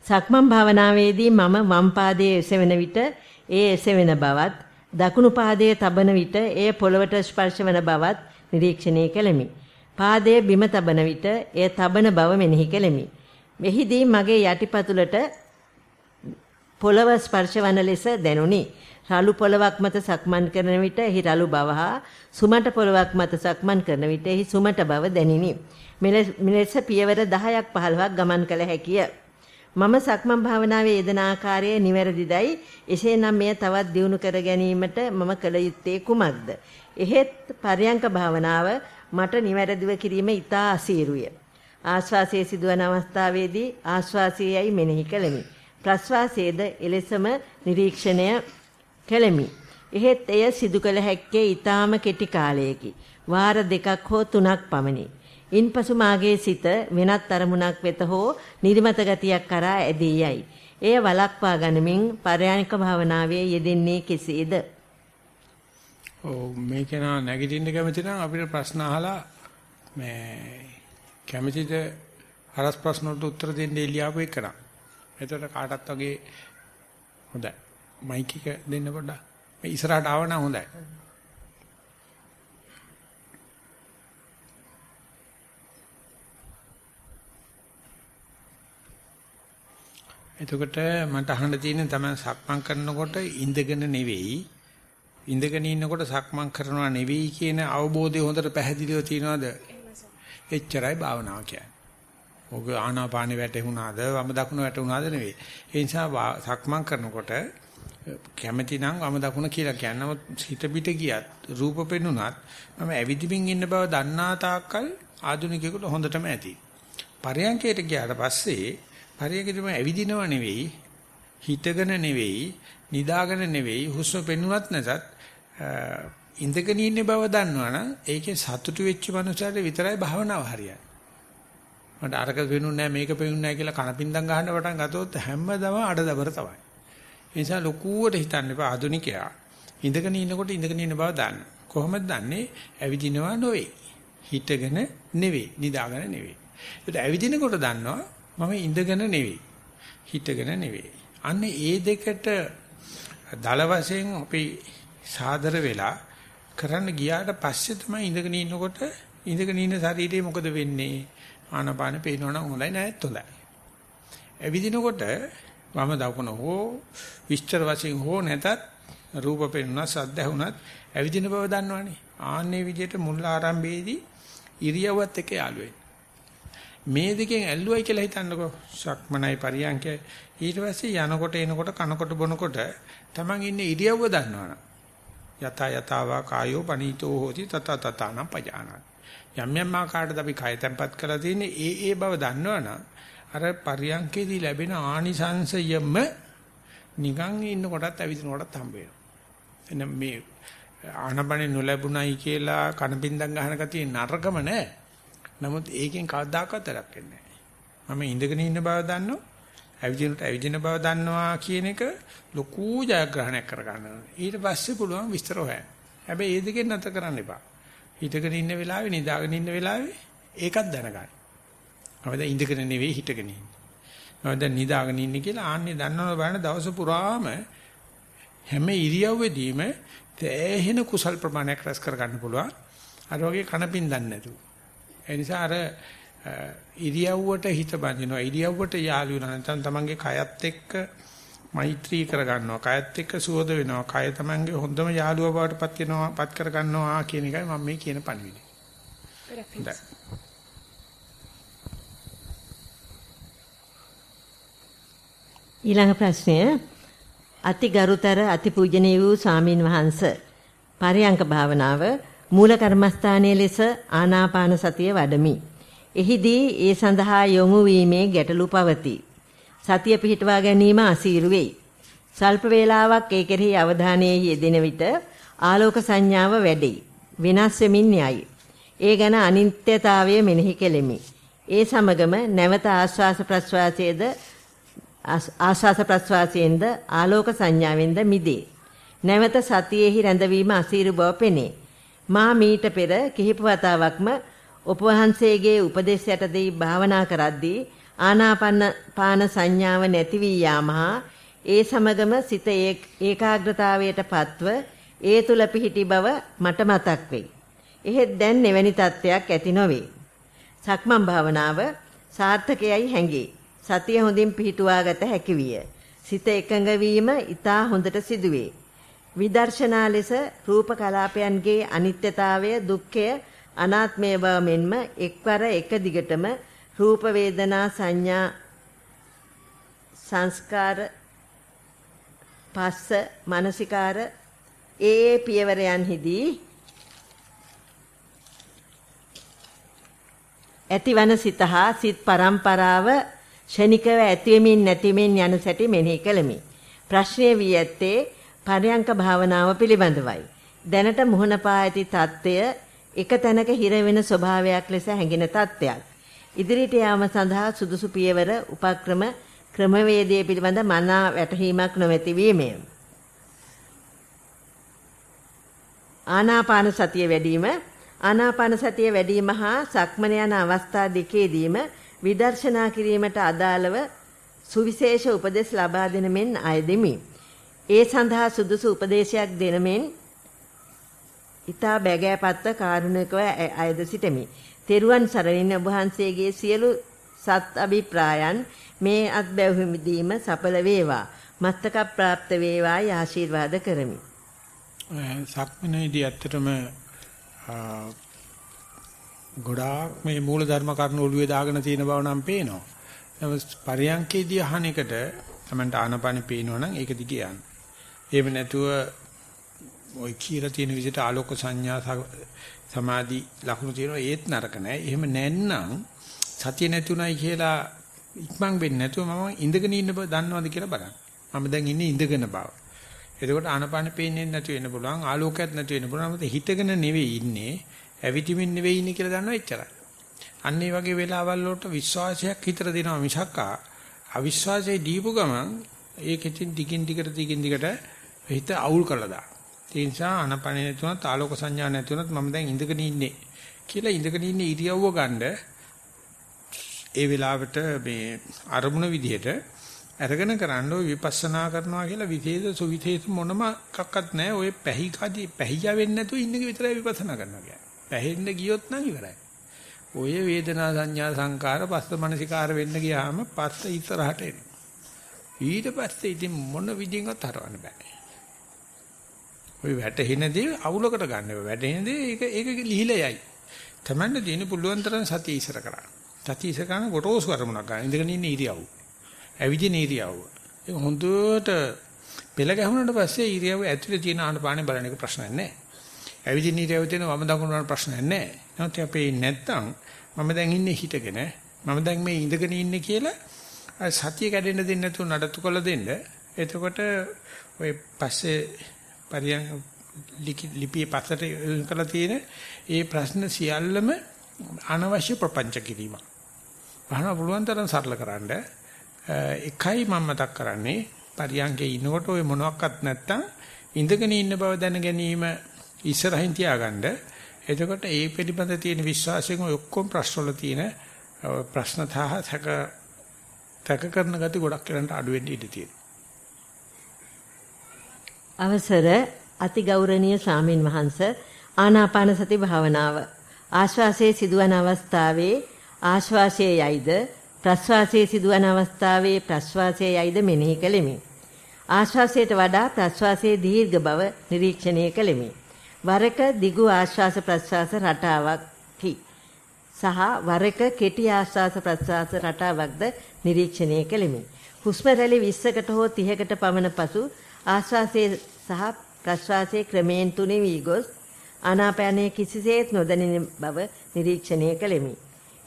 සක්මන් භාවනාවේදී මම වම් පාදයේ එසවෙන විට ඒ එසවෙන බවත් දකුණු පාදයේ තබන විට එය පොළවට ස්පර්ශ වන බවත් නිරීක්ෂණය කළෙමි. පාදයේ බිම තබන විට එය තබන බව මෙනෙහි කළෙමි. මෙහිදී මගේ යටිපතුලට පොළව ස්පර්ශ වන ලෙස දැනුනි. රළු පොළවක් මත සක්මන් කරන විට එහි රළු බව හා සුමට පොළවක් මත සක්මන් කරන විට එහි සුමට බව දැනිනි. මෙලෙස පියවර 10ක් 15ක් ගමන් කළ හැකිය. මම සක්මන් භාවනාවේ යෙදෙන ආකාරයේ නිවැරදිදයි එසේනම් මෙය තවත් දියුණු කර ගැනීමට මම කළ යුත්තේ කුමක්ද? එහෙත් පර්යංක භාවනාව මට නිවැරදිව කිරීම ඉතා අසීරුය. ආශ්වාසයේ සිදුවන අවස්ථාවේදී ආශ්වාසයයි මෙනෙහි කළෙමි. ප්‍රශ්වාසයේද එලෙසම නිරීක්ෂණය කළෙමි. එහෙත් එය සිදු කළ හැක්කේ ඊටාම කෙටි කාලයකි. වාර දෙකක් හෝ තුනක් පමණි. ඉන්පසු මාගේ සිත වෙනත් අරමුණක් වෙත හෝ නිදිමත ගතියක් කරා ඇදී යයි. එය වළක්වා ගනිමින් පරයන්ක භාවනාවේ යෙදෙන්නේ කෙසේද? ඔව් මේක නා නැගිටින්න කැමති නම් අපිට ප්‍රශ්න අහලා මේ කැමතිද හරස් ප්‍රශ්න වලට උත්තර දෙන්න එළියාපු එකනා. එතකොට කාටත් වගේ හොඳයි. මයික් එක දෙන්න පොඩ්ඩක්. මේ ඉස්සරහට ආව නම් හොඳයි. එතකොට මට අහන්න තියෙන්නේ තමයි සක්මන් කරනකොට ඉඳගෙන නෙවෙයි ඉඳගෙන ඉන්නකොට සක්මන් කරනවා නෙවෙයි කියන අවබෝධය හොඳට පැහැදිලිව තියෙනවද? එච්චරයි භාවනාව කියන්නේ. ඔක ආනාපානෙ වැටුණාද වම දකුණ වැටුණාද නෙවෙයි. ඒ නිසා සක්මන් කරනකොට කැමැති නම් වම දකුණ කියලා කියන්නේ. නමුත් හිත පිට ගියත් රූප පෙන්ුණත් මම ඇවිදිමින් ඉන්න බව දන්නා තාක්කල් ආධුනිකයෙකුට හොඳටම ඇති. පරයන්කයට ගියාට පස්සේ පරයන්කෙදිම ඇවිදිනව නෙවෙයි හිතගෙන නෙවෙයි නිදාගෙන නෙවෙයි හුස්ම පෙන්ුණත් නැසත් ඉඳගෙන ඉන්න බව දන්නවනම් ඒකේ සතුටු වෙච්ච මනුස්සයර විතරයි භාවනාව හරියන්නේ. මට අරක පෙනුන්නේ නැහැ මේක පෙනුන්නේ නැහැ කියලා කනපින්දම් ගහන්න පටන් ගත්තොත් හැමදම අඩදබර තමයි. ඒ නිසා ලොකුවට හිතන්න එපා ආදුනිකයා. ඉඳගෙන ඉන්නකොට ඉඳගෙන ඉන්න බව දන්න. කොහොමද දන්නේ? ඇවිදිනවා නොවේ. හිටගෙන නෙවෙයි, නිදාගෙන නෙවෙයි. ඒත් ඇවිදිනකොට දන්නවා මම ඉඳගෙන නෙවෙයි. හිටගෙන නෙවෙයි. අන්න ඒ දෙකට දල වශයෙන් අපි සාදර වෙලා කරන්න ගියාට පස්සේ තමයි ඉඳගෙන ඉන්නකොට ඉඳගෙන ඉන්න ශරීරේ මොකද වෙන්නේ? ආනපාන පේනවනම් හොඳයි නැත් හොඳයි. ඇවිදිනකොට වම දකුණ හෝ විස්තර වශයෙන් හෝ නැතත් රූප පෙනුනත් සද්ද ඇහුණත් ඇවිදින බව දන්නවනේ. ආන්නේ විදිහට මුල් ආරම්භයේදී ඉරියව්වත් එක්ක යාළු මේ දෙකෙන් ඇල්ලුවයි කියලා හිතන්නකෝ. සක්මනයි පරියන්කයි. ඊට පස්සේ යනකොට එනකොට කනකොට බොනකොට Taman ඉන්නේ ඉරියව්ව දන්නවනේ. යත යතාවා කායෝ පනීතෝ හෝති තත තතානම් පජානාති. යම් යම් ආකාරයකට අපි කය තැම්පත් කරලා තියෙන්නේ ඒ ඒ බව දන්නවනම් අර පරියන්කේදී ලැබෙන ආනිසංසයම නිකන් ඉන්න කොටත් ඇවිදින කොටත් හම්බ වෙනවා. එන්න මේ ආනපනේ නොලැබුණයි කියලා කනපින්දම් ගහන කතිය නරකම නෑ. නමුත් ඒකෙන් කවදාකවත් වැඩක් වෙන්නේ නෑ. මම ඉඳගෙන ඉන්න බව දන්නවා. ඇවිදිනට ඇවිදින බව දන්නවා කියන එක ලොකු ජයග්‍රහණයක් කරගන්නවා. ඊට පස්සේ පුළුවන් විස්තර හොයන්න. හැබැයි ඒ දෙකෙන් නැත කරන්න එපා. හිටගෙන ඉන්න වෙලාවේ නිදාගෙන ඉන්න වෙලාවේ ඒකත් දැනගන්න. මම දැන් ඉඳගෙන නෙවෙයි හිටගෙන ඉන්නේ. මම දැන් නිදාගෙන ඉන්නේ කියලා ආන්නේ දන්නව බලන දවස පුරාම හැම ඉරියව්වෙදීම තෑහෙන කුසල් ප්‍රමාණයක් රැස් කර ගන්න පුළුවන්. අර වගේ කනපින් දන්නේ නැතුව. ඒ නිසා අර ඉරියව්වට හිත බඳිනවා. ඉරියව්වට යාළු වෙනවා. නැත්නම් තමන්ගේ කයත් එක්ක මෛත්‍රී කර ගන්නවා. කයත් එක්ක සුවද වෙනවා. කය තමන්ගේ හොඳම යාළුවා බවට පත් වෙනවා, පත් කර ගන්නවා කියන එකයි මම මේ කියන පණිවිඩය. ඊළඟ ප්‍රශ්නය අති ගරුතර අති පූජනීය වූ ස්වාමින් වහන්සේ පරයන්ක භාවනාව මූල කර්මස්ථානයේ ලෙස ආනාපාන සතිය වඩමි. එහිදී ඒ සඳහා යොමු වීමේ ගැටලු පවතී. සතිය පිහිටවා ගැනීම අසීරු වෙයි. සල්ප වේලාවක් ඒ කෙරෙහි අවධානයේ යෙදෙන විට ආලෝක සංඥාව වැඩි. වෙනස් වෙමින් යයි. ඒ ගැන අනිත්‍යතාවය මෙනෙහි කෙලෙමි. ඒ සමගම නැවත ආශ්වාස ප්‍රශ්වාසයේද ආශ්වාස ප්‍රශ්වාසයෙන්ද ආලෝක සංඥාවෙන්ද මිදේ. නැවත සතියෙහි රැඳවීම අසීරු බව පෙනේ. මා මීට පෙර කිහිප වතාවක්ම ඔබ වහන්සේගේ උපදේශ යටදී භාවනා කරද්දී ආනාපාන පාන සංඥාව නැති වී යාමහා ඒ සමගම සිත ඒකාග්‍රතාවයට පත්ව ඒ තුල පිහිටි බව මට මතක් වෙයි. එහෙත් දැන් එවැනි තත්ත්වයක් ඇති නොවේ. සක්මන් භාවනාව සාර්ථකයයි හැඟේ. සතිය හොඳින් පිහිටුවාගත හැකි විය. සිත එකඟ වීම ඊටා හොඳට සිදුවේ. විදර්ශනා ලෙස රූප කලාපයන්ගේ අනිත්‍යතාවය, දුක්ඛය, අනාත්මය බව මෙන්ම එක්වර එක දිගටම රූප වේදනා සංඥා සංස්කාර පස්ස මානසිකාර ඒ පියවරයන්හිදී ඇතිවන සිත හා සිත් පරම්පරාව ෂණිකව ඇතිවීමින් නැතිවීමින් යන සැටි මෙනෙහි කළමි. ප්‍රශ්නය වී ඇත්තේ පරයන්ක භාවනාව පිළිබඳවයි. දැනට මුහුණ පා ඇති தত্ত্বය එක තැනක හිර වෙන ස්වභාවයක් ලෙස හැඟෙන தত্ত্বයක්. ඉදිරියට යාම සඳහා සුදුසු පියවර උපක්‍රම ක්‍රමවේදයේ පිළිබඳ මනා වැටහීමක් නොමැති වීමය. ආනාපාන සතිය වැඩිම ආනාපාන සතිය වැඩිම හා සක්මන යන අවස්ථා දෙකේදීම විදර්ශනා කිරීමට අදාළව සුවිශේෂ උපදෙස් ලබා දෙන මෙන් අයදෙමි. ඒ සඳහා සුදුසු උපදේශයක් දෙන මෙන් ඊතා බැගෑපත්ත කාරුණිකව අයද සිටමි. තෙරුවන් සරණින් ඔබ වහන්සේගේ සියලු සත් අභිප්‍රායන් මේ අත්බැවීමදීම සඵල වේවා. මස්තක ප්‍රාප්ත වේවා ආශිර්වාද කරමි. සක්මනේදී ඇත්තටම ගොඩාක් මේ මූල ධර්ම කරුණු ඔළුවේ දාගෙන තියෙන බව නම් පේනවා. නමුත් පරියන්කේදී අහන එකට තමන්ට ආනපානෙ පේනවා නම් ඒක දිගේ යන්න. එහෙම නැතුව ওই කියලා තියෙන විදිහට ආලෝක සංඥා සමාධි ලකුණු තියෙනවා ඒත් නරක නෑ. එහෙම නැත්නම් සතිය නැතුණයි කියලා ඉක්මන් වෙන්නේ නැතුව මම ඉඳගෙන ඉන්න බව දන්නවද කියලා බලන්න. මම දැන් ඉන්නේ ඉඳගෙන බව. එතකොට ආනපාන පේන්නේ නැතු වෙන්න පුළුවන් ආලෝකයක් නැතු වෙන්න පුළුවන්. මොකද හිතගෙන නෙවෙයි ඉන්නේ. ඇවිදිමින් නෙවෙයි ඉන්නේ කියලා දන්නවා එච්චරයි. අන්න ඒ වගේ වෙලාවල් වලට විශ්වාසයක් හිතට දෙනවා මිසක්කා අවිශ්වාසයේ දීපු ගමන් ඒකෙන් දිගින් දිගට දිගින් දිගට හිත අවුල් කරලා දාන. ඒ නිසා අනපනේ නැතුණත් ආලෝක සංඥා නැතුණත් මම දැන් ඉඳගෙන ඉන්නේ කියලා ඉඳගෙන ඉන්නේ ඉරියව්ව ගන්න ඒ වෙලාවට මේ අරමුණ විදිහට අරගෙන කරන්න ඔය විපස්සනා කරනවා කියලා විශේෂ සුවිශේෂ මොනම එකක්වත් නැහැ. ඔය පැහි කදී පැහිය වෙන්නේ නැතුව ඉන්න එක විතරයි විපස්සනා කරනවා කියන්නේ. පැහෙන්න ගියොත් නම් ඉවරයි. ඔය වේදනා සංඥා සංකාර පස්ස මනසිකාර වෙන්න ගියාම පස්ස ඉස්සරහට එනවා. ඊට පස්සේ ඉතින් මොන විදිහෙන්වත් හරවන්න බෑ. ඔය වැටෙනදී අවුලකට ගන්න බෑ. වැටෙනදී ඒක ඒක ලිහිලා යයි. තමන්න දින පුළුවන් තරම් සතිය ඉස්සර කරා. සතිය ඉස්සර කරන ගොටෝසු කරමුණක් ගන්න. ඉඳගෙන ඉන්න ඉරියව්. ඇවිදින ඉරියව්. ඒක හොඳට පෙළ ගැහුනට පස්සේ ඉරියව් ඇතුලේ තියෙන ආනපානේ බලන එක ප්‍රශ්නයක් නෑ. ඇවිදින ඉරියව් තියෙන වම දකුණු වල ප්‍රශ්නයක් නෑ. නැත්නම් අපේ නැත්තම් මම දැන් ඉන්නේ හිටගෙන මම දැන් මේ ඉඳගෙන ඉන්නේ කියලා සතිය කැඩෙන්න දෙන්නේ නැතුව නඩත්තු කරලා දෙන්න. එතකොට ඔය පස්සේ පරියන් ලිපියේ පස්සට කරලා තියෙන ඒ ප්‍රශ්න සියල්ලම අනවශ්‍ය ප්‍රපංච කිරීම. භාවනා පුළුවන් තරම් සරල කරන්න. එකයි මම මතක් කරන්නේ පරියන්කේ ඉනකොට ඔය මොනවත් නැත්තම් ඉඳගෙන ඉන්න බව දැන ගැනීම ඉස්සරහින් තියාගන්න. එතකොට ඒ පිළිබඳ තියෙන විශ්වාසයෙන් ඔය ඔක්කොම ප්‍රශ්න වල තියෙන ප්‍රශ්න තහ තක තක කරන ගති ගොඩක් කරන්ට අඩු වෙන්න ඉඩ තියෙනවා. අවසර අතිගෞරවනීය ස්වාමින් වහන්සේ ආනාපාන සති භාවනාව ආශ්වාසයේ සිදුවන අවස්ථාවේ ආශ්වාසයේ යයිද ප්‍රශ්වාසයේ සිදුවන අවස්ථාවේ ප්‍රශ්වාසයේ යයිද මෙනෙහි කෙලිමි. ආශ්වාසයට වඩා ප්‍රශ්වාසයේ දීර්ඝ බව නිරීක්ෂණය කෙලිමි. වරක දිගු ආශ්වාස ප්‍රශ්වාස රටාවක්කි. සහ වරක කෙටි ආශ්වාස ප්‍රශ්වාස රටාවක්ද නිරීක්ෂණය කෙලිමි. හුස්ම රැලි 20කට හෝ 30කට පමණ පසු ආශ්වාසයේ සහ ප්‍රශ්වාසයේ ක්‍රමයෙන් තුනී වී ගොස් ආනාපානයේ කිසිසේත් නොදැනෙන බව නිරීක්ෂණය කළෙමි.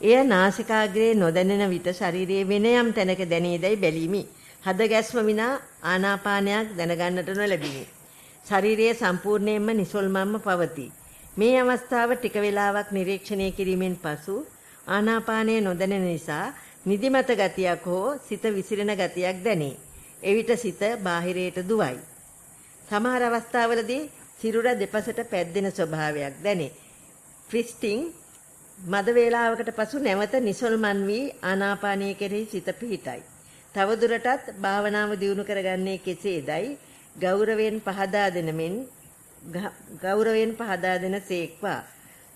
එය නාසිකාග්‍රේ නොදැනෙන විට ශරීරයේ වෙන යම් තැනක දැනීදයි බැලීමි. හද ගැස්ම විනා ආනාපානයක් දැනගන්නට නොලැබිනි. ශරීරයේ සම්පූර්ණයෙන්ම නිසල්මම්ම පවතී. මේ අවස්ථාව ටික වේලාවක් නිරීක්ෂණය කිරීමෙන් පසු ආනාපානය නොදැනෙන නිසා නිදිමත ගතියක් හෝ සිත විසිරෙන ගතියක් දැනේ. එවිට සිත බාහිරයට දුවයි. සමහර අවස්ථාවලදී සිරුර දෙපසට පැද්දෙන ස්වභාවයක් දැනේ. ෆ්‍රිස්ටිං මද වේලාවකට පසු නැවත නිසල්මන් වී ආනාපානයේ කෙරෙහි සිත පිහිටයි. තවදුරටත් භාවනාව දියුණු කරගන්නේ කෙසේදයි ගෞරවයෙන් පහදා දෙනමින් ගෞරවයෙන් පහදා දෙන සේක්වා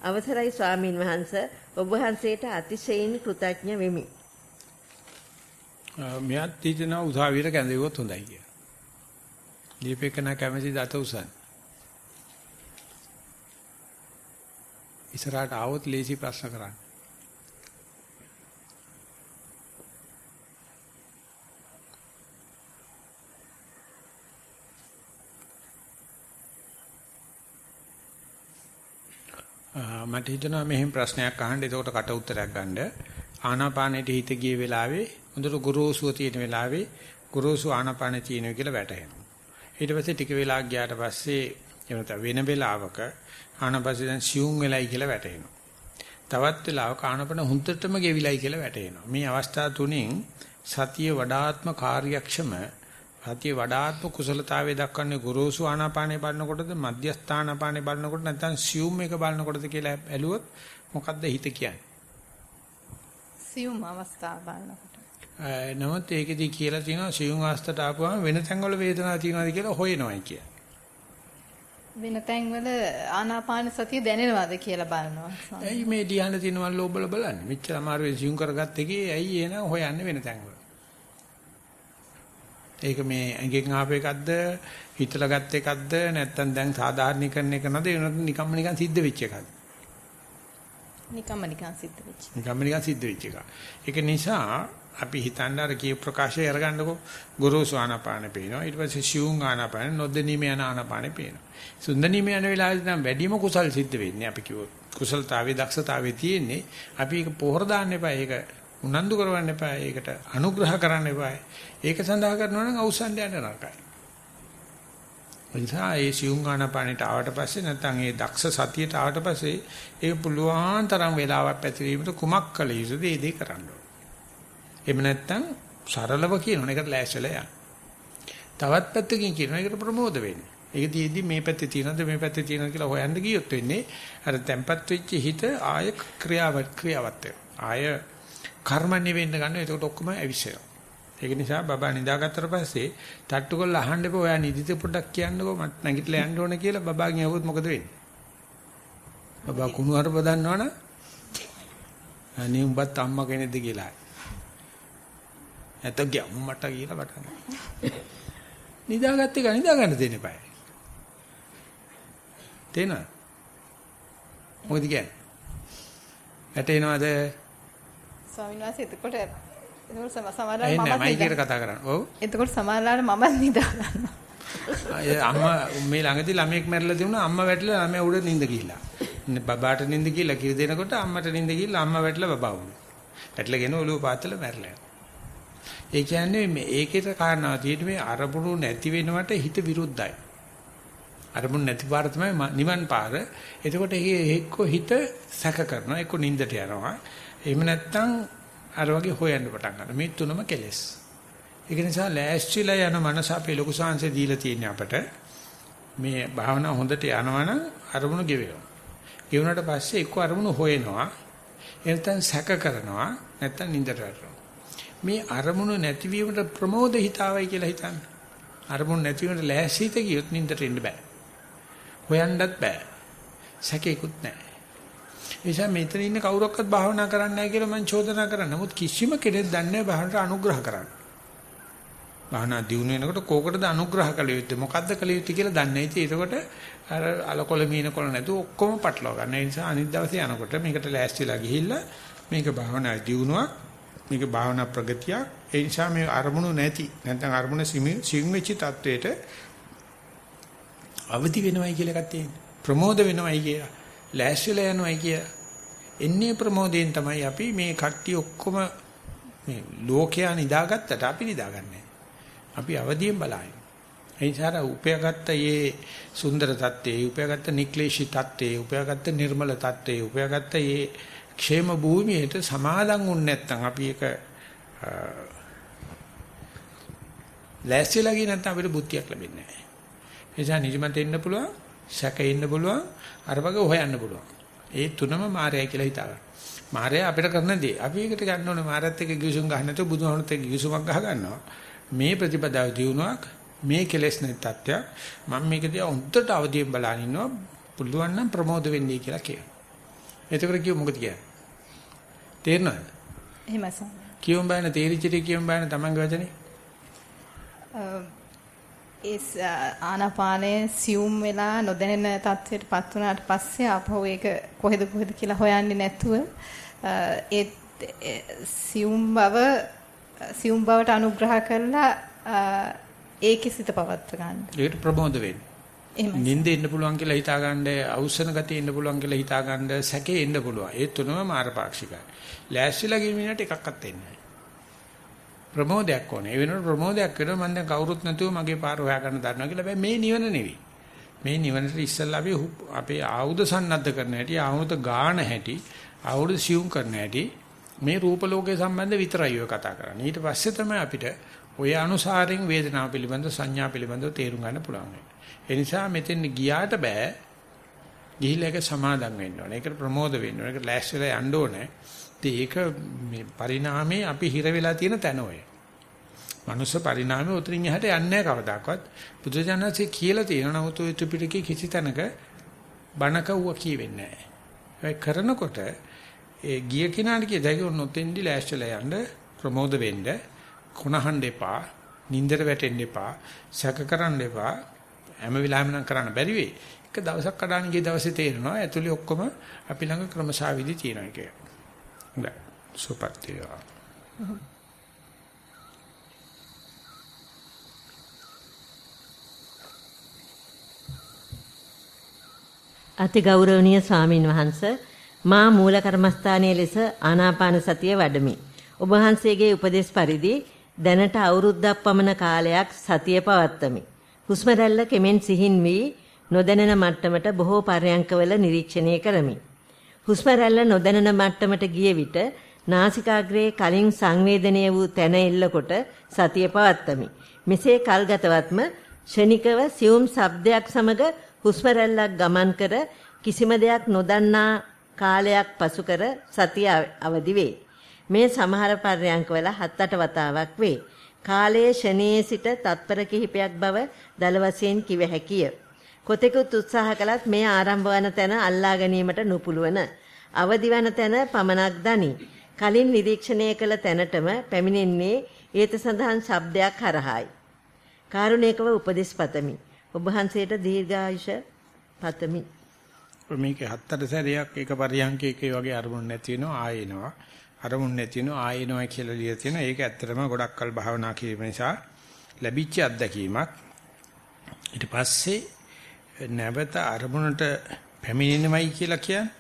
අවසරයි ස්වාමින් වහන්සේ ඔබ වහන්සේට අතිශයින් කෘතඥ වෙමි. මෙයත් තීජන උසාවියට කැඳෙවුවොත් හොඳයි කියලා. දීපේකන කැමැති දත උසන්. ඉස්සරහට ආවොත් ලේසි ප්‍රශ්න කරන්න. මට හිතෙනවා මෙහෙම ප්‍රශ්නයක් අහන්න එතකොට කට උත්තරයක් ගන්න. ආනාපානෙට හිත ගිය වෙලාවේ හොඳට ගුරුසුව තියෙන වෙලාවේ ගුරුසු ආනාපානෙ තියෙනවා කියලා වැටහෙනවා. ඊට පස්සේ ටික වෙලා ගියාට පස්සේ එනත වෙන වෙලාවක ආනපස්සේ දැන් සියුම් වෙලයි කියලා වැටෙනවා. තවත් වෙලාවක ආනපන හුන්නටම ගෙවිලයි කියලා වැටෙනවා. මේ අවස්ථා තුනෙන් සතිය වඩාත්ම කාර්යක්ෂම සතිය වඩාත්ම කුසලතාවයේ දක්වන්නේ ගොරෝසු ආනාපානේ බලනකොටද මධ්‍යස්ථ ආනාපානේ බලනකොට නැත්නම් සියුම් එක බලනකොටද කියලා ඇලුවොත් මොකද්ද හිත කියන්නේ? සියුම් අවස්ථාව බලනකොට නමුත් ඒකෙදි කියලා තියෙනවා සියුම් අවස්ථට ආපුවම වෙන තැන්වල වේදනාවක් තියෙනවාද කියලා හොයනවායි කියලා. වෙන තැන්වල ආනාපාන සතිය දැනෙනවද කියලා බලනවා. ඇයි මේ ධ්‍යාන තියෙනවල් ලෝබල බලන්නේ? මෙච්චර අමාරුවෙන් සියුම් කරගත්ත එකේ ඇයි එන හොයන්නේ වෙන තැන්වල? ඒක මේ ඇඟෙන් ආපු එකක්ද හිතලා ගත්ත එකක්ද නැත්නම් දැන් සාධාරණීකරණ එක නේද එනත් නිකම්ම නිකන් සිද්ධ වෙච්ච එකක්ද? නිකම්ම නිකන් සිද්ධ වෙච්ච. නිකම්ම නිකන් සිද්ධ වෙච්ච එක. ඒක නිසා අපි හිතන්න අර කිය ප්‍රකාශය අරගන්නකො. ගුරුසු ආනාපාන පේනවා. ඊට පස්සේ ශියුම් ආනාපාන නොදෙනීම යන ආනාපාන පේනවා. සුන්දනීම යන වෙලාවෙදී නම් වැඩිම කුසල් සිද්ධ වෙන්නේ අපි කිව්වොත්. කුසලතාවේ දක්ෂතාවේ තියෙන්නේ අපි ඒක පොහොර දාන්න එපා. ඒක උනන්දු කරවන්න එපා. ඒකට අනුග්‍රහ කරන්න එපා. ඒක සඳහා කරනවා නම් අවසන් යන්න නරකයි. එනිසා ඒ ශියුම් ආනාපානට ආවට පස්සේ නැත්නම් ඒ දක්ෂ සතියට ආවට පස්සේ ඒක පුළුවන් තරම් වෙලාවක් පැතිරීමට කුමක් කළ යුතුද? ඒ දේ කරන්න ඕනේ. එහෙම නැත්නම් සරලව කියනවා ඒකට ලෑස්තිලා යන්න. තවත් පැත්තකින් කියනවා ඒකට ප්‍රමෝද වෙන්න. ඒක දිදී මේ පැත්තේ තියෙනවද මේ පැත්තේ තියෙනවද කියලා හොයන්න ගියොත් වෙන්නේ අර තැම්පත් වෙච්ච හිත ආය ක්‍රියාවත් ක්‍රියාවත් ආය කර්මන්නේ වෙන්න ගන්න. ඒකට ඔක්කොම ඇවිස්සෙනවා. ඒක නිසා බබා නිදාගත්තට පස්සේ තට්ටු කරලා අහන්න එපා ඔයා නිදිත පොඩ්ඩක් කියන්නකෝ මට නැගිටලා යන්න ඕනේ කියලා බබාගෙන් අහුවොත් මොකද වෙන්නේ? බබා කුණු හරප දන්නවනේ. අනේ උඹත් අම්මා කෙනෙක්ද කියලා. නැත්නම් ගැම්මට කියලා බටන. නිදාගත්ත එක නිදා ගන්න දෙන්න එපා. තේනවද? මොකද කියන්නේ? ඇටේනවද? ස්වාමීන් වහන්සේ එතකොට එතකොට සමහරවල් මම මයිකේට කතා කරන්නේ. ඔව්. එතකොට සමහරවල් මමත් නිදා ගන්නවා. අම්මා මේ ළඟදී ළමෙක් මැරිලා තිබුණා අම්මා වැටිලා ළමයා උඩ නිඳ ගිහිල්ලා. බබාට නිඳ ගිහිල්ලා කිරි දෙනකොට අම්මට නිඳ ගිහිල්ලා අම්මා වැටිලා බබා උඩ. වැටිලාගෙන ඔළුව පාත්තලා මැරිලා. ඒ කියන්නේ මේ ඒකේට කාරණා තියෙන්නේ මේ අරමුණු නැති වෙනවට හිත විරුද්ධයි. අරමුණු නැති පාර තමයි නිවන් පාර. එතකොට එක්ක හිත සැක කරනවා එක්ක නින්දට යනවා. එහෙම නැත්නම් අර වගේ හොයන්න පටන් ගන්නවා. මේ තුනම කෙලෙස්. ඒක නිසා ලෑස්තිලා යන මනස අපේ ලොකු සංසේ දීලා තියෙන අපට මේ භාවනා හොඳට යනවනම් අරමුණු ගෙවෙනවා. ගෙවුනට පස්සේ එක්ක අරමුණු හොයනවා. එනතන් සැක කරනවා. නැත්තම් නින්දට වැටෙනවා. මේ අරමුණු නැතිවීමට ප්‍රමෝද හිතාවයි කියලා හිතන්න. අරමුණු නැතිවීමට ලෑස්තිත ගියොත් නින්දට එන්න බෑ. හොයන්නත් බෑ. සැකේකුත් නැහැ. නිසා මෙතන ඉන්න කවුරක්වත් භාවනා කරන්නේ නැහැ කියලා මම චෝදනා කරන්නේ. නමුත් කිසිම කෙනෙක් දන්නේ නැහැ භාවනට අනුග්‍රහ කරන්න. භාවනා දියුණු වෙනකොට කෝකටද අනුග්‍රහ කළ යුත්තේ මොකද්ද කළ යුත්තේ කියලා දන්නේ නැහැ. ඒකකොට අර අලකොල මීනකොල නැතුව ඔක්කොම පටලවා ගන්න. ඒ නිසා අනිත් දවසේ යනකොට මේකට ලෑස්තිලා ගිහිල්ලා මේක භාවනා දියුණුවක් මේක භාවනා ප්‍රගතියක්. ඒ නිසා මේ අරමුණු නැති නැත්නම් අරමුණ සිං වෙච්ච තත්වයට අවදි වෙනවයි කියලා එකක් තියෙනවා. ප්‍රමෝද වෙනවයි කියලා ලෑස්තිලා යනවයි කියලා. එන්නේ ප්‍රමෝදයෙන් තමයි අපි මේ කට්ටිය ඔක්කොම මේ ලෝකයා නිදාගත්තට අපි නිදාගන්නේ. අපි අවදියෙන් බලائیں එනිසාර උපයාගත්ත මේ සුන්දර தත්ත්වයේ උපයාගත්ත නික්ලේශී தත්ත්වයේ උපයාගත්ත නිර්මල தත්ත්වයේ උපයාගත්ත මේ ക്ഷේම භූමියට සමාදන් වුනේ නැත්නම් අපි ඒක ලැස්තිලා ගියේ නැත්නම් අපිට බුද්ධියක් ලැබෙන්නේ නැහැ. ඒ නිසා නිජමත ඉන්න පුළුවන්, සැකේ ඉන්න පුළුවන්, අර වගේ හොයන්න පුළුවන්. ඒ තුනම මායයි කියලා හිතාගන්න. මායя අපිට කරන දේ. අපි ඒකට ගන්න ඕනේ මායත් එක්ක ගිවිසුම් ගන්න නැතුව බුදුහමනත් එක්ක ගිවිසුමක් ගහ ගන්නවා. මේ ප්‍රතිපදාව දිනුවක් මේ කෙලෙස් නැති තත්ත්වයක්. මම මේකදී හොඳට අවදියෙන් බලන ඉන්නවා. පුළුවන් නම් ප්‍රමෝද වෙන්නේ කියලා කියනවා. එතකොට කිව්ව මොකද කියන්නේ? තේරෙනවද? එහෙමයි සර්. කියවම් බයන තේරිච්චට කියවම් බයන තමන්ගේ වචනේ. ඒ ආනාපානයේ සියුම් වෙලා නොදැනෙන තත්ත්වයටපත් වුණාට පස්සේ ආපහු ඒක කොහෙද කොහෙද කියලා හොයන්නේ නැතුව ඒ සියුම් බව සියුම් බවට අනුග්‍රහ කරලා ඒකේ සිත පවත්ව ගන්න. ඒකට ප්‍රබෝධ වෙන්න. එහෙමයි. නිින්දේ ඉන්න පුළුවන් කියලා හිතා ගන්න, අවසන ගතිය ඉන්න පුළුවන් කියලා හිතා ගන්න, සැකේ ඉන්න පුළුවන්. ඒ තුනම මාරපාක්ෂිකයි. ලෑස්තිලා ගිහින් එකක්වත් එන්නේ නැහැ. ප්‍රමෝදයක් ඕනේ. ඒ වෙනකොට ප්‍රමෝදයක් වෙනවා මම දැන් කවුරුත් නැතුව මගේ පාර හොයා ගන්න දන්නවා කියලා. හැබැයි මේ නිවන නෙවෙයි. මේ නිවනට ඉස්සෙල්ලා අපි අපේ ආයුධ සන්නද්ධ කරන හැටි, ආයුධ ගාන හැටි, ආයුධ සියුම් කරන හැටි මේ රූප ලෝකයේ සම්බන්ධ විතරයි ඔය කතා කරන්නේ. ඊට පස්සේ තමයි අපිට ඔය අනුසාරයෙන් වේදනාව පිළිබඳ සංඥා පිළිබඳව තේරුම් ගන්න පුළුවන්. ඒ නිසා මෙතෙන් ගියාට බෑ. ගිහිල්ලා ඒක සමාදම් වෙන්න ඕනේ. ඒකට ප්‍රමෝද වෙන්න ඕනේ. ඒකට ලෑස්තිලා යන්න ඕනේ. ඒක මේ පරිණාමයේ අපි හිර වෙලා තියෙන තැන ඔය. මනුස්ස පරිණාමයේ උතරින් එහාට යන්නේ නැහැ කවදාකවත්. බුදුජානකසේ කියලා තියෙනවා නමුත් ඔය ත්‍රිපිටකයේ කිසි තැනක බණක වුව කියවෙන්නේ නැහැ. කරනකොට ඒ ගිය කෙනාට කිය දැයි නොතෙන්දි ලෑස්තිලා යන්න ප්‍රමෝද වෙන්න කොනහන් දෙපා නින්දර වැටෙන්න එපා සැක කරන්න එපා හැම වෙලාවෙම නම් කරන්න බැරි වෙයි. එක දවසක් කඩාන ගිය දවසේ තේරෙනවා ඇතුලේ ඔක්කොම අපි ළඟ ක්‍රමශාවිදි තියෙනවා කියලා. හොඳයි. සුපත්තිය. අති ගෞරවනීය ස්වාමින් වහන්සේ මා මූල කර්මස්ථානයේ ලෙස ආනාපාන සතිය වඩමි. ඔබ වහන්සේගේ උපදේශ පරිදි දැනට අවුරුද්දක් පමණ කාලයක් සතිය පවත්වමි. හුස්ම රැල්ල කෙමෙන් සිහින් වී නොදැනෙන මට්ටමට බොහෝ පර්යංකවල නිරීක්ෂණය කරමි. හුස්ම රැල්ල නොදැනෙන මට්ටමට ගිය විට නාසිකාග්‍රයේ කලින් සංවේදනීය වූ තැන එල්ලකොට සතිය පවත්වමි. මෙසේ කල්ගතවත්ම ෂණිකව සියුම් ශබ්දයක් සමග හුස්ම රැල්ලක් ගමන් කර කිසිම දෙයක් නොදන්නා කාලයක් පසු කර සතිය අවදි වේ. මේ සමහර පර්යංකවල 7-8 වතාවක් වේ. කාලයේ ෂණයේ සිට තත්පර කිහිපයක් බව දල වශයෙන් කිව හැකිය. කොතෙකුත් උත්සාහ කළත් මේ ආරම්භ වන තැන අල්ලා ගැනීමට නුපුළුවන. අවදි වන තැන පමණක් දනි. කලින් නිරීක්ෂණය කළ තැනටම පැමිණෙන්නේ ඒත සඳහන් ශබ්දයක් හරහායි. කාරුණිකව උපදෙස් පතමි. ඔබ වහන්සේට දීර්ඝායුෂ පතමි. මේකේ හත්තර සැරයක් එක පරියන්කයක වගේ අරමුණ නැති වෙනවා ආයෙනවා. අරමුණ නැති වෙනවා ආයෙනවා කියලා ලියලා තියෙනවා. ඒක ඇත්තටම ගොඩක් කල් භාවනා කිරීම නිසා ලැබිච්ච අත්දැකීමක්. ඊට පස්සේ නැවත අරමුණට පැමිණෙනවයි කියලා කියන්නේ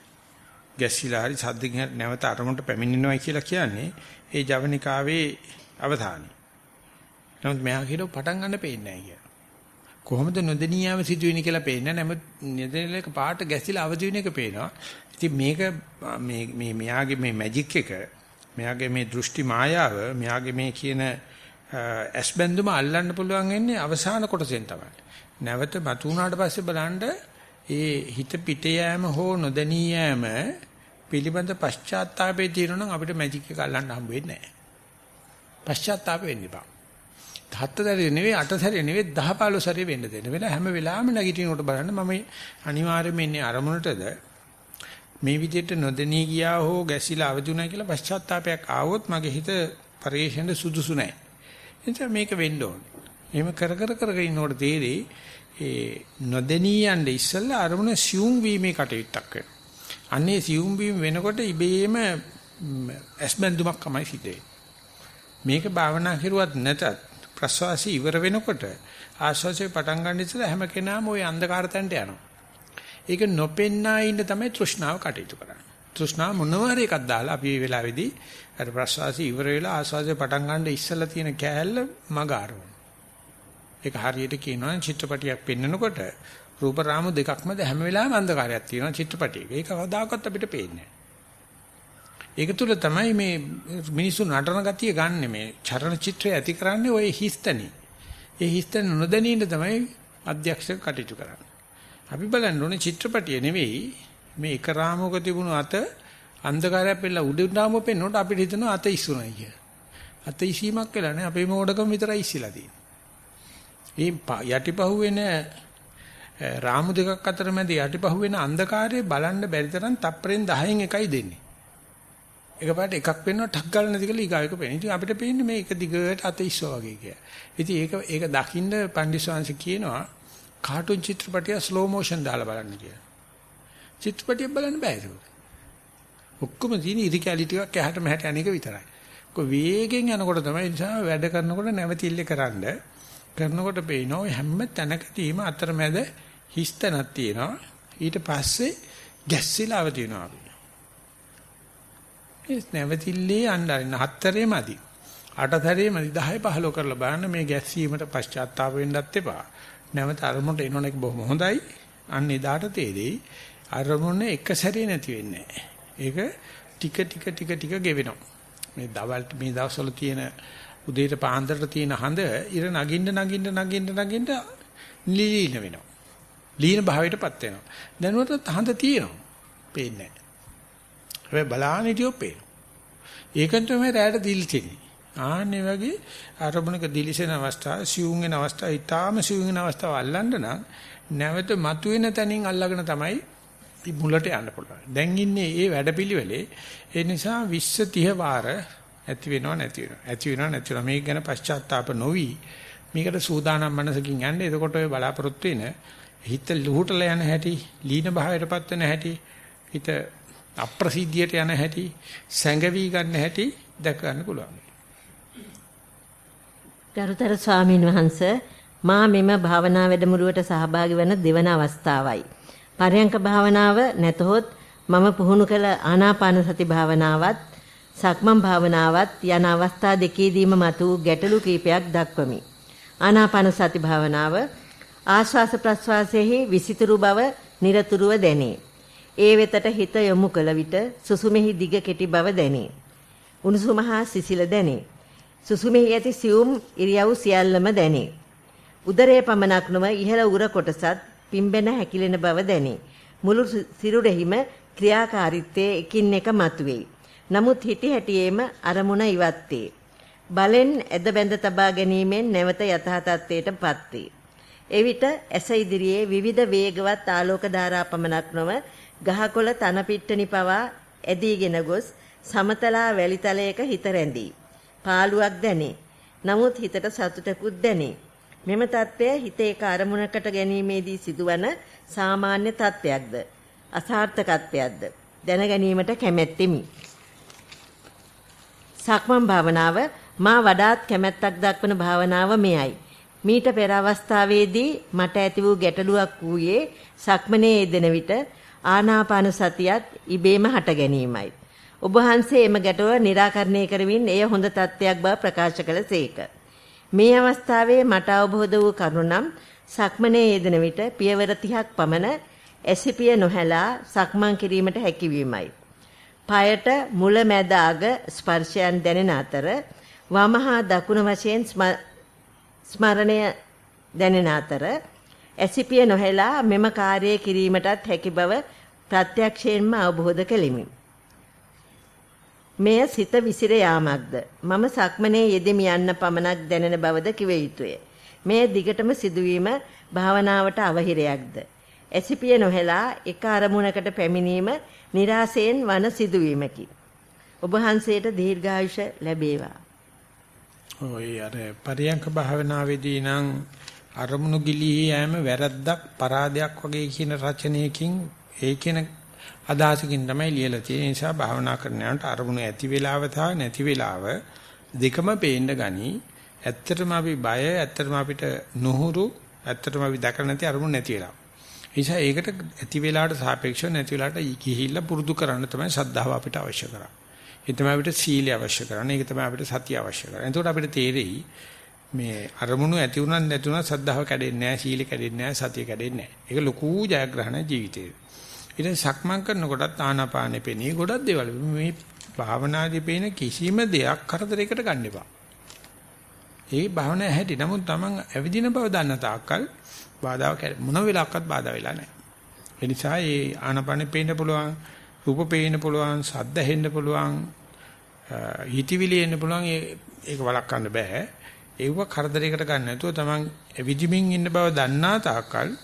ගැස්සිලා හරි සද්දකින් නැවත අරමුණට පැමිණෙනවයි කියලා කියන්නේ ඒ ජවනිකාවේ අවධානය. නමුත් මෙහා කියලා පටන් ගන්න පේන්නේ නැහැ කියලා. කොහොමද නොදෙනියාම සිදුවෙන්නේ කියලා පේන්නේ නැහැ. නමුත් නෙදෙලක පාට ගැසිලා අවදි වෙන එක පේනවා. ඉතින් මේක මේ මේ මෙයාගේ මේ මැජික් එක මෙයාගේ මේ දෘෂ්ටි මායාව මෙයාගේ මේ කියන ඇස් බැඳුම අල්ලන්න පුළුවන් වෙන්නේ අවසාන කොටසෙන් තමයි. නැවත මතු වුණාට පස්සේ බලන්න ඒ හිත පිට යෑම හෝ නොදැනී යෑම පිළිබඳ පශ්චාත්තාපයේ තියෙනවා නම් අපිට මැජික් එක අල්ලන්න හම්බ වෙන්නේ නැහැ. පශ්චාත්තාප වෙන්න එපා. හතරේ නෙවෙයි අටතරේ නෙවෙයි 10 15 සැරේ වෙන්න දෙන්න. වෙන හැම වෙලාවෙම නැගිටිනකොට බලන්න මම අනිවාර්යයෙන්ම ඉන්නේ අරමුණටද මේ විදිහට නොදෙනී ගියා හෝ ගැසිලා අවදුණා කියලා පශ්චාත්තාවයක් ආවොත් මගේ හිත පරිේශන සුදුසු නැහැ. එනිසා මේක වෙන්න ඕනේ. එහෙම කර කර කර ඉන්නකොට තේරෙයි ඒ නොදෙනී යන්නේ ඉස්සෙල්ලා අරමුණ සියුම් වීමේ කටයුත්තක් වෙනවා. අන්නේ සියුම් වීම වෙනකොට ඉබේම ඇස්බැඳුමක් තමයි සිද්ධ මේක භාවනා කරුවත් නැතත් ප්‍රසවාසී ඉවර වෙනකොට ආශ්වාසය පටන් ගන්න ඉස්සෙල්ලා හැම කෙනාම ওই අන්ධකාර තැනට යනවා. ඒක නොපෙන්නා ඉන්න තමයි තෘෂ්ණාව කටයුතු කරන්නේ. තෘෂ්ණාව මොනවාරි එකක් දාලා අපි මේ වෙලාවේදී අර ප්‍රසවාසී ඉවර වෙලා ආශ්වාසය පටන් ගන්න ඉස්සෙල්ලා තියෙන කෑල්ල මග ආරවන. ඒක හරියට කියනවා චිත්‍රපටියක් පෙන්නකොට රූප රාමු දෙකක් මැද හැම වෙලාවෙම අන්ධකාරයක් තියෙනවා චිත්‍රපටියක. ඒක කවදාකවත් අපිට පේන්නේ ඒක තුල තමයි මේ මිනිස්සු නටන ගතිය ගන්න මේ චරණ චිත්‍රය ඇති කරන්නේ ওই හිස්තනි. ඒ හිස්තන නොදැනීම තමයි අධ්‍යක්ෂක කටයුතු කරන්නේ. අපි බලන්න ඕනේ චිත්‍රපටිය නෙවෙයි මේ එක රාමුවක තිබුණු අත අන්ධකාරයක් පෙළලා උඩින් රාමුව පෙන්නකොට අපිට හිතෙනවා අත ඉස්සුණයි කියලා. අත ඉසීමක් වෙලා නැහැ අපේ මෝඩකම විතරයි ඉස්සලා තියෙන්නේ. මේ යටිපහුවෙන රාමු දෙකක් අතර මැද යටිපහුවෙන අන්ධකාරය බලන්න බැරි තරම් තප්පරෙන් 10න් එකයි දෙන්නේ. එකපාරට එකක් වෙනවා ටක් ගාලා නැති කියලා ඊගාව එක පේන. ඉතින් අපිට පේන්නේ මේ එක දිගට අත ඉස්සෝ වගේ කියලා. ඉතින් ඒක ඒක දකින්න පණ්ඩිස්වාංශ කියනවා කාටුන් චිත්‍රපටිය ස්ලෝ මෝෂන් දාලා බලන්න කියලා. චිත්‍රපටිය බලන්න බෑ ඒක. ඔක්කොම තියෙන ඉරි කැලි ටිකක් ඇහැට මෙහැට අනේක විතරයි. කො වේගෙන් යනකොට තමයි නිසා වැඩ කරනකොට නැවතිල්ල කරන්න කරනකොට පේනවා හැම තැනකදීම අතරමැද හිස්තනක් තියෙනවා. ඊට පස්සේ ගැස්සිලාව තියෙනවා අපි. ඒ නැවතිල්ලේ අnderින හතරේමදි. අටතරේමදි 10 15 කරලා බලන්න මේ ගැස්සීමට පශ්චාත්තාප වෙන්නත් එපා. නැවත අරමුණට එනවන එක බොහොම හොඳයි. අන්න එදාට තේරෙයි අරමුණ එක සැරේ නැති වෙන්නේ ඒක ටික ටික ටික ටික ගෙවෙනවා. මේ දවල් මේ දවස්වල තියෙන උදේට පාන්දරට තියෙන හඳ ඉර නගින්න නගින්න නගින්න නගින්න ලීන වෙනවා. ලීන භාවයටපත් වෙනවා. දැනුවට හඳ තියෙනවා. පේන්නේ නැහැ. හැබැයි බලාන හිටියොත් පේනවා. ඒකෙන් තමයි රැයට දිල්චෙන්නේ. ආන්නේ වගේ අරමුණක දිලිසෙන අවස්ථාව, සිවුම් වෙන අවස්ථාව, ඊටාම සිවුම් වෙන අවස්ථාව අල්ලන්න නම් නැවත මතුවෙන තැනින් අල්ලගෙන තමයි මුලට යන්න පුළුවන්. දැන් ඉන්නේ ඒ වැඩපිළිවෙලේ ඒ නිසා 20 30 වාර ඇති වෙනව නැති වෙනව. ඇති වෙනව නැති වෙනව. මේක ගැන පශ්චාත්තාප නොවි මේකට සූදානම් මනසකින් යන්න. එතකොට ඔය බලාපොරොත්තු වෙන හිත ලුහුටලා යන හැටි, ලීන භාවයටපත් වෙන හැටි, හිත අප්‍රසිද්ධියට යන හැටි, සැඟවි ගන්න හැටි දැක ගන්න පුළුවන්. ගරුතර ස්වාමීන් වහන්ස මා මෙම භාවනා වැඩමුළුවට සහභාගී වන දෙවන අවස්ථාවයි. පරයන්ක භාවනාව නැතහොත් මම පුහුණු කළ ආනාපාන සති භාවනාවත් සක්මන් භාවනාවත් යන අවස්ථා දෙකේදීම මතු ගැටලු කීපයක් දක්වමි. ආනාපාන සති භාවනාව ආශ්වාස ප්‍රශ්වාසයේ විසිතුරු බව নিরතුරුව දැනේ. ඒ වෙතට හිත යොමු කළ විට සුසුමෙහි දිග කෙටි බව දැනේ. උණුසුම හා සිසිල දැනේ. සුසුමෙහි ඇති සියුම් ඉරියව් සියල්ලම දැනේ. උදරයේ පමණක් නොව ඉහළ උර කොටසත් පිම්බෙන හැකිලෙන බව දැනේ. මුළු සිරුරෙහිම ක්‍රියාකාරීත්වයේ එකින් එක මතුවේ. නමුත් හිටි හැටියේම අරමුණ ඉවත් වේ. බලෙන් ඇද බැඳ තබා ගැනීමෙන් නැවත යථා තත්ත්වයටපත් වේ. එවිට ඇස ඉදිරියේ විවිධ වේගවත් ආලෝක ධාරා පමණක් නොව ගහකොළ තන පිට්ටනි පවා ඇදීගෙන ගොස් සමතලා වැලිතලයක හිත රැඳී. පාළුවක් දැනේ. නමුත් හිතට සතුටකුත් දැනේ. මෙම தත්ත්වය හිතේ කාර්මුණකට ගැනීමේදී සිදුවන සාමාන්‍ය தත්ත්වයක්ද අසාර්ථකත්වයක්ද දැන ගැනීමට කැමැත්තෙමි. සක්මන් භාවනාව මා වඩාත් කැමැත්තක් දක්වන භාවනාව මෙයයි. මීට පෙර අවස්ථාවේදී මට ඇති වූ ගැටලුවක් වූයේ සක්මනේ යෙදෙන විට ආනාපාන සතියත් ඉබේම හට ගැනීමයි. ඔබ වහන්සේ එම ගැටලුව निराකරණය කරමින් එය හොඳ තත්ත්වයක් බව ප්‍රකාශ කළසේක. මේ අවස්ථාවේ මට අවබෝධ වූ කරුණම් සක්මනේ යෙදෙන විට පියවර 30ක් පමණ ඇසිපිය නොහැලා සක්මන් කිරීමට හැකියවීමයි. পায়ට මුල මැද අග ස්පර්ශයන් දැනෙන අතර වමහා දකුණ වශයෙන් ස්මරණය දැනෙන අතර ඇසිපිය නොහැලා මෙම කාර්යය කිරීමටත් හැකි බව ප්‍රත්‍යක්ෂයෙන්ම අවබෝධ කෙලිමි. මෙය සිත විසිර යාමක්ද මම සක්මනේ යෙදෙමි යන්න පමණක් දැනෙන බවද කිව යුතුය. මේ දිගටම සිදුවීම භාවනාවට අවහිරයක්ද. ඇසිපිය නොහෙලා එක අරමුණකට පැමිණීම નિરાසයෙන් වන සිදුවීමකි. ඔබ වහන්සේට දීර්ඝායුෂ ලැබේවා. ඔය අර පරියංක භාවනාවේදී නම් අරමුණු ගිලී යෑම වැරද්දක් පරාදයක් වගේ කියන රචනයකින් ඒ කියන අදහසකින් තමයි ලියලා තියෙන නිසා භාවනා කරන යනට අරමුණු ඇති වෙලාව සහ නැති වෙලාව දෙකම පේන්න ගනි. ඇත්තටම අපි බය ඇත්තටම අපිට නුහුරු ඇත්තටම අපි දැක නැති අරමුණු නැති වෙලාව. නිසා ඒකට ඇති වෙලාවට සාපේක්ෂව නැති වෙලාවට ගිහිල්ලා පුරුදු කරන්න තමයි සද්ධාව අපිට අවශ්‍ය කරන්නේ. ඒ තමයි අපිට සීලය අවශ්‍ය කරන්නේ. ඒක තමයි අපිට සතිය අවශ්‍ය කරන්නේ. එතකොට අපිට තේරෙයි මේ අරමුණු ඇති වුණත් නැති වුණත් සද්ධාව කැඩෙන්නේ නැහැ, සීල කැඩෙන්නේ නැහැ, සතිය කැඩෙන්නේ නැහැ. ඒක ලොකු ජයග්‍රහණ ජීවිතේ. ඊට සක්මන් කරනකොටත් ආනාපානෙ පෙනී ගොඩක් දේවල් මේ භාවනාදී පේන කිසිම දෙයක් කරදරයකට ගන්න එපා. ඒ භාවනාව හැටි. නමුත් Taman ඇවිදින බව දන්න තාක්කල් බාධාවක් මොන වෙලාවකවත් බාධා වෙලා නැහැ. ඒ නිසා මේ ආනාපානෙ පේන්න පුළුවන්, රූප පේන්න පුළුවන්, ශබ්ද හෙන්න පුළුවන්, හිතවිලි එන්න පුළුවන් ඒක වළක්වන්න බෑ. ඒව කරදරයකට ගන්න නැතුව Taman ඇවිදිමින් ඉන්න බව දන්නා තාක්කල්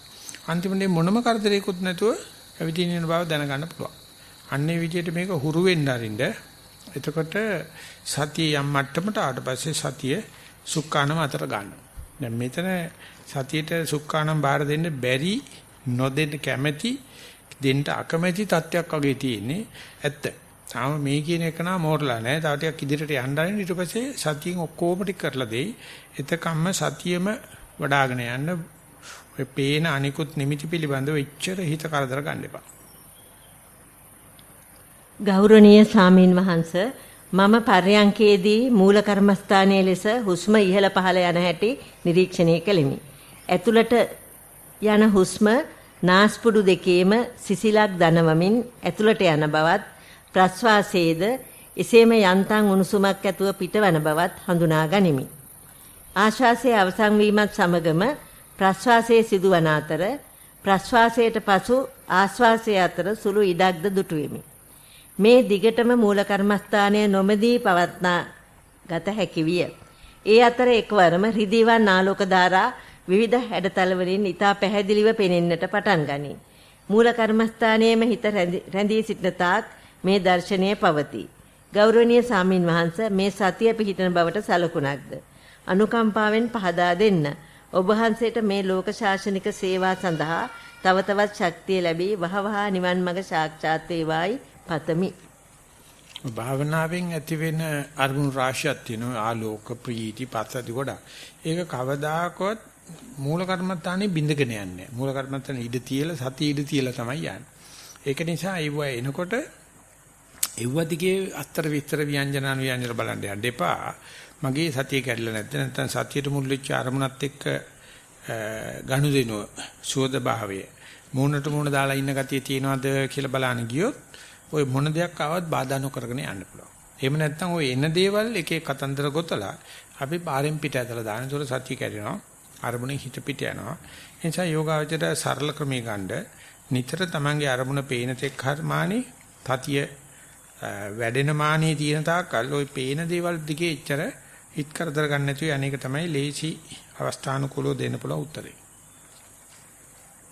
අන්තිමට මොනම කරදරයක්වත් නැතුව ඇවිදින යන බව දැනගන්න පුළුවන්. අන්නේ විදිහට මේක හුරු වෙන්න අරින්න. එතකොට සතිය යම් මට්ටමට ආවට පස්සේ සතිය සුක්කානම අතර ගන්නවා. දැන් මෙතන සතියට සුක්කානම් බාර දෙන්න බැරි නොදෙන්න කැමැති දෙන්න අකමැති තත්යක් වගේ තියෙන්නේ ඇත්ත. තාම මේ කියන එක නා මෝරලා නැහැ. තව ටිකක් ඉදිරියට යන්න ආරින්න ඊට පස්සේ සතියෙන් ඔක්කොම ටික කරලා දෙයි. එතකම්ම සතියෙම වඩ아가න යන්න ඔය පේන අනිකුත් නිමිති පිළිබඳව එච්චර හිත කරදර ගන්න එපා. ගෞරවනීය සාමීන් වහන්ස මම පර්යංකේදී මූල කර්මස්ථානයේ ලෙස හුස්ම ඉහළ පහළ යන හැටි නිරීක්ෂණය කළෙමි. ඇතුළට යන හුස්ම නාස්පුඩු දෙකේම සිසිලක් දනවමින් ඇතුළට යන බවත් ප්‍රස්වාසයේද එසේම යන්තම් උණුසුමක් ඇතුව පිටවන බවත් හඳුනා ගනිමි. ආශ්වාසයේ අවසන් වීමත් සමගම ප්‍රශ්වාසයේ සිදුවන අතර ප්‍රශ්වාසයට පසු ආශ්වාසය අතර සුළු ඉඩක්ද දුටු වෙමි. මේ දිගටම මූල කර්මස්ථානයේ නොමදී පවත්නා ගත හැකි විය. ඒ අතර එක්වරම රිදීවන් ආලෝක ධාරා විවිධ හැඩතල වලින් ඊට පැහැදිලිව පෙනෙන්නට පටන් ගනී. මූල කර්මස්ථානයේම හිත රැඳී සිටන තාක් මේ දර්ශනය පවතී. ගෞරවනීය සාමින් වහන්සේ මේ සතිය පිහිටන බවට සලකුණක්ද? අනුකම්පාවෙන් පහදා දෙන්න. ඔබ වහන්සේට මේ ලෝක ශාසනික සේවා සඳහා තව තවත් ශක්තිය ලැබී වහවහ නිවන් මඟ සාක්ෂාත් වේවායි පතමි. භාවනාවෙන් ඇති වෙන අරමුණු රාශියක් තියෙනවා ආලෝක ප්‍රීති පස්සති ගොඩක්. ඒක කවදාකවත් මූල කර්මත්තානේ බින්දගෙන යන්නේ. මූල කර්මත්තානේ ඉඩ තියලා සතිය ඉඩ තියලා තමයි යන්නේ. ඒක නිසා ඒව එනකොට ඒව දිගේ අත්තර විස්තර ව්‍යංජනන ව්‍යංජන බලන්න යන්න එපා. මගේ සතිය කැඩිලා නැද්ද නැත්නම් සතියට මුල් වෙච්ච අරමුණත් එක්ක ගනුදෙනුව සුවද භාවය මූණට මූණ දාලා ඉන්න ගතිය තියෙනවද කියලා බලන්න ගියොත් ඔය මොන දෙයක් ආවත් බාධා නොකරගෙන යන්න පුළුවන්. එහෙම නැත්නම් ඔය එන දේවල් එකේ කතන්දර ගොතලා අපි පාරෙන් පිට ඇදලා දාන උතර සතිය කැඩෙනවා. අරමුණේ හිත පිට යනවා. ඒ නිසා යෝගාවචරය සරල ක්‍රමී ගන්න නිතර තමන්ගේ අරමුණ පේන තෙක් හර්මානේ තතිය වැඩෙන මානේ තියෙන තාක්කල් ওই පේන දේවල් දිගේ එච්චර හිත කරදර ගන්න නැතුව අනේක තමයි ලේසි අවස්ථානුකූලව දෙන්න පුළුවන් උත්තරේ.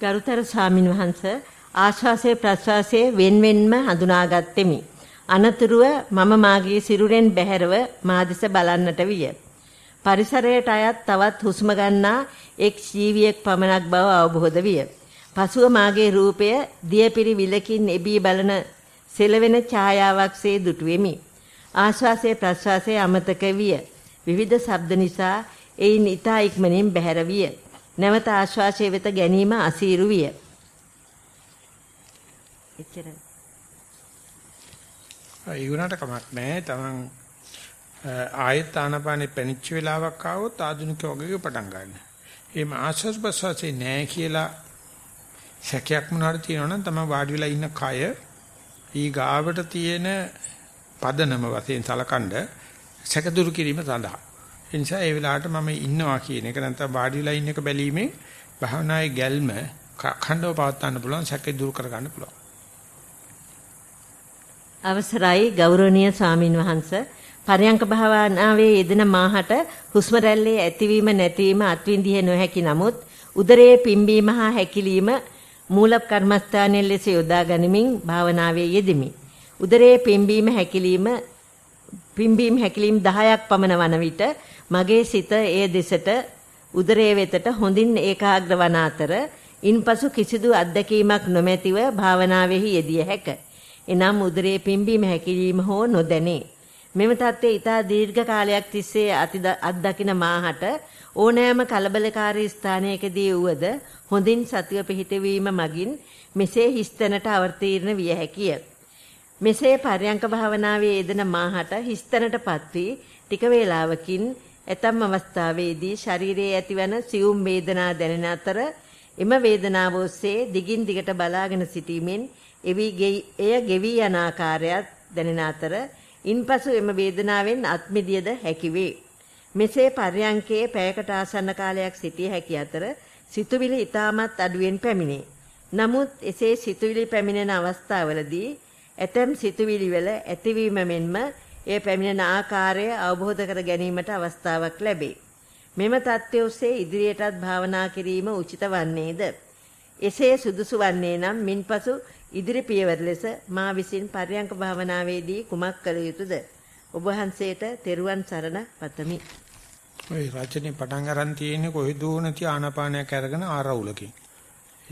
ගරුතර ස්වාමින් වහන්සේ ආශ්වාසයේ ප්‍රශ්වාසයේ වෙන්වෙන්ම හඳුනාගත්ෙමි. අනතුරුව මම මාගේ සිරුරෙන් බැහැරව මා දෙස බලන්නට විය. පරිසරයට අයත් තවත් හුස්ම ගන්නා එක් ජීවියෙක් පමණක් බව අවබෝධ විය. පසුව මාගේ රූපය දියපිරි විලකින් එබී බලන සෙලවෙන ඡායාවක්සේ දුටුවෙමි. ආශ්වාසයේ ප්‍රශ්වාසයේ අමතක විය. විවිධ ශබ්ද නිසා එයින් ඊතා ඉක්මනින් බැහැර විය. නැවත ආශ්වාසය වෙත ගැනීම අසීරු විය. එච්චරයි. ඒ වුණාට කමක් නැහැ. Taman ආයත ආනපානෙ පැනිච්ච වෙලාවක් ආවොත් ආධුනික වගේ පටන් ගන්න. එහෙම ආශ්වාස ප්‍රශ්වාසයේ නැහැ කියලා සැකයක් මොනවාරි තියෙනවනම් තමයි වාඩි වෙලා ඉන්න කය ඊ ගාවට තියෙන පදනම වශයෙන් සලකනද සැකදුරු කිරීම සඳහා. ඒ නිසා ඒ වෙලාවට මම ඉන්නවා කියන එක නැත්නම් බාඩි ලයින් එක බැලීමෙන් භාවනායේ ගැල්ම khණ්ඩව පවත්වන්න පුළුවන් සැකදුරු කරගන්න පුළුවන්. අවසරයි ගෞරවනීය ස්වාමින් වහන්සේ පරයන්ක භාවනාවේ යෙදෙන මාහට හුස්ම රැල්ලේ ඇතිවීම නැතිවීම අත්විඳිය නොහැකි නමුත් උදරයේ පිම්බීම හා හැකිලිම මූල කර්මස්ථානයේ ලෙස යොදා ගනිමින් භාවනාවේ යෙදෙමි. උදරයේ පිම්බීම හැකිලිම පිම්බීම හැකිලිම 10ක් පමණ වන විට මගේ සිත ඒ දෙසට උදරයේ වෙතට හොඳින් ඒකාග්‍ර වන අතර ඉන්පසු කිසිදු අත්දැකීමක් නොමැතිව භාවනාවෙහි යෙදිය හැක. එනම් උදරයේ පිම්බීම හැකිලිම හෝ නොදැනේ. මෙම தත්ත්වය ඊටා දීර්ඝ කාලයක් තිස්සේ අත්දකින මාහට ඕනෑම කලබලකාරී ස්ථානයකදී වුවද හොඳින් සතිය පිහිටවීම මගින් මෙසේ හිස්තැනට අවතීර්ණ විය හැකිය. මෙසේ පර්යංක භාවනාවේ යෙදෙන මාහට හිස්තැනටපත් වී ටික වේලාවකින් ඇතම් අවස්ථාවේදී ශරීරයේ ඇතිවන සියුම් වේදනා දැනෙන අතර එම වේදනාව ඔස්සේ දිගින් දිගට බලාගෙන සිටීමෙන් එවි එය ගෙවි යන ආකාරයත් දැනෙන අතර ඉන්පසු එම වේදනාවෙන් අත්මිදියද හැකිවේ. මෙසේ පර්යංකයේ පැයකට ආසන්න කාලයක් සිටිය හැකි අතර සිතුවිලි ඊටමත් අඩුවෙන් පැමිණේ. නමුත් එසේ සිතුවිලි පැමිණෙන අවස්ථාවලදී ඇතම් සිතුවිලි වල ඇතිවීම මෙන්ම එය පැමිණෙන ආකාරය අවබෝධ කර ගැනීමට අවස්ථාවක් ලැබේ. මෙම தත්ත්වය ඔස්සේ ඉදිරියටත් භාවනා කිරීම උචිත වන්නේද? එසේ සුදුසු වන්නේ නම් මින්පසු ඉදිරි පියවර ලෙස මා විසින් පර්යංක භාවනාවේදී කුමක් කළ යුතුද? ඔබ වහන්සේට තෙරුවන් සරණ පතමි. ඔය රචනයේ පටන් ගන්න තියෙන්නේ කොහෙදෝ නැති ආනාපානයක් අරගෙන ආරවුලකින්.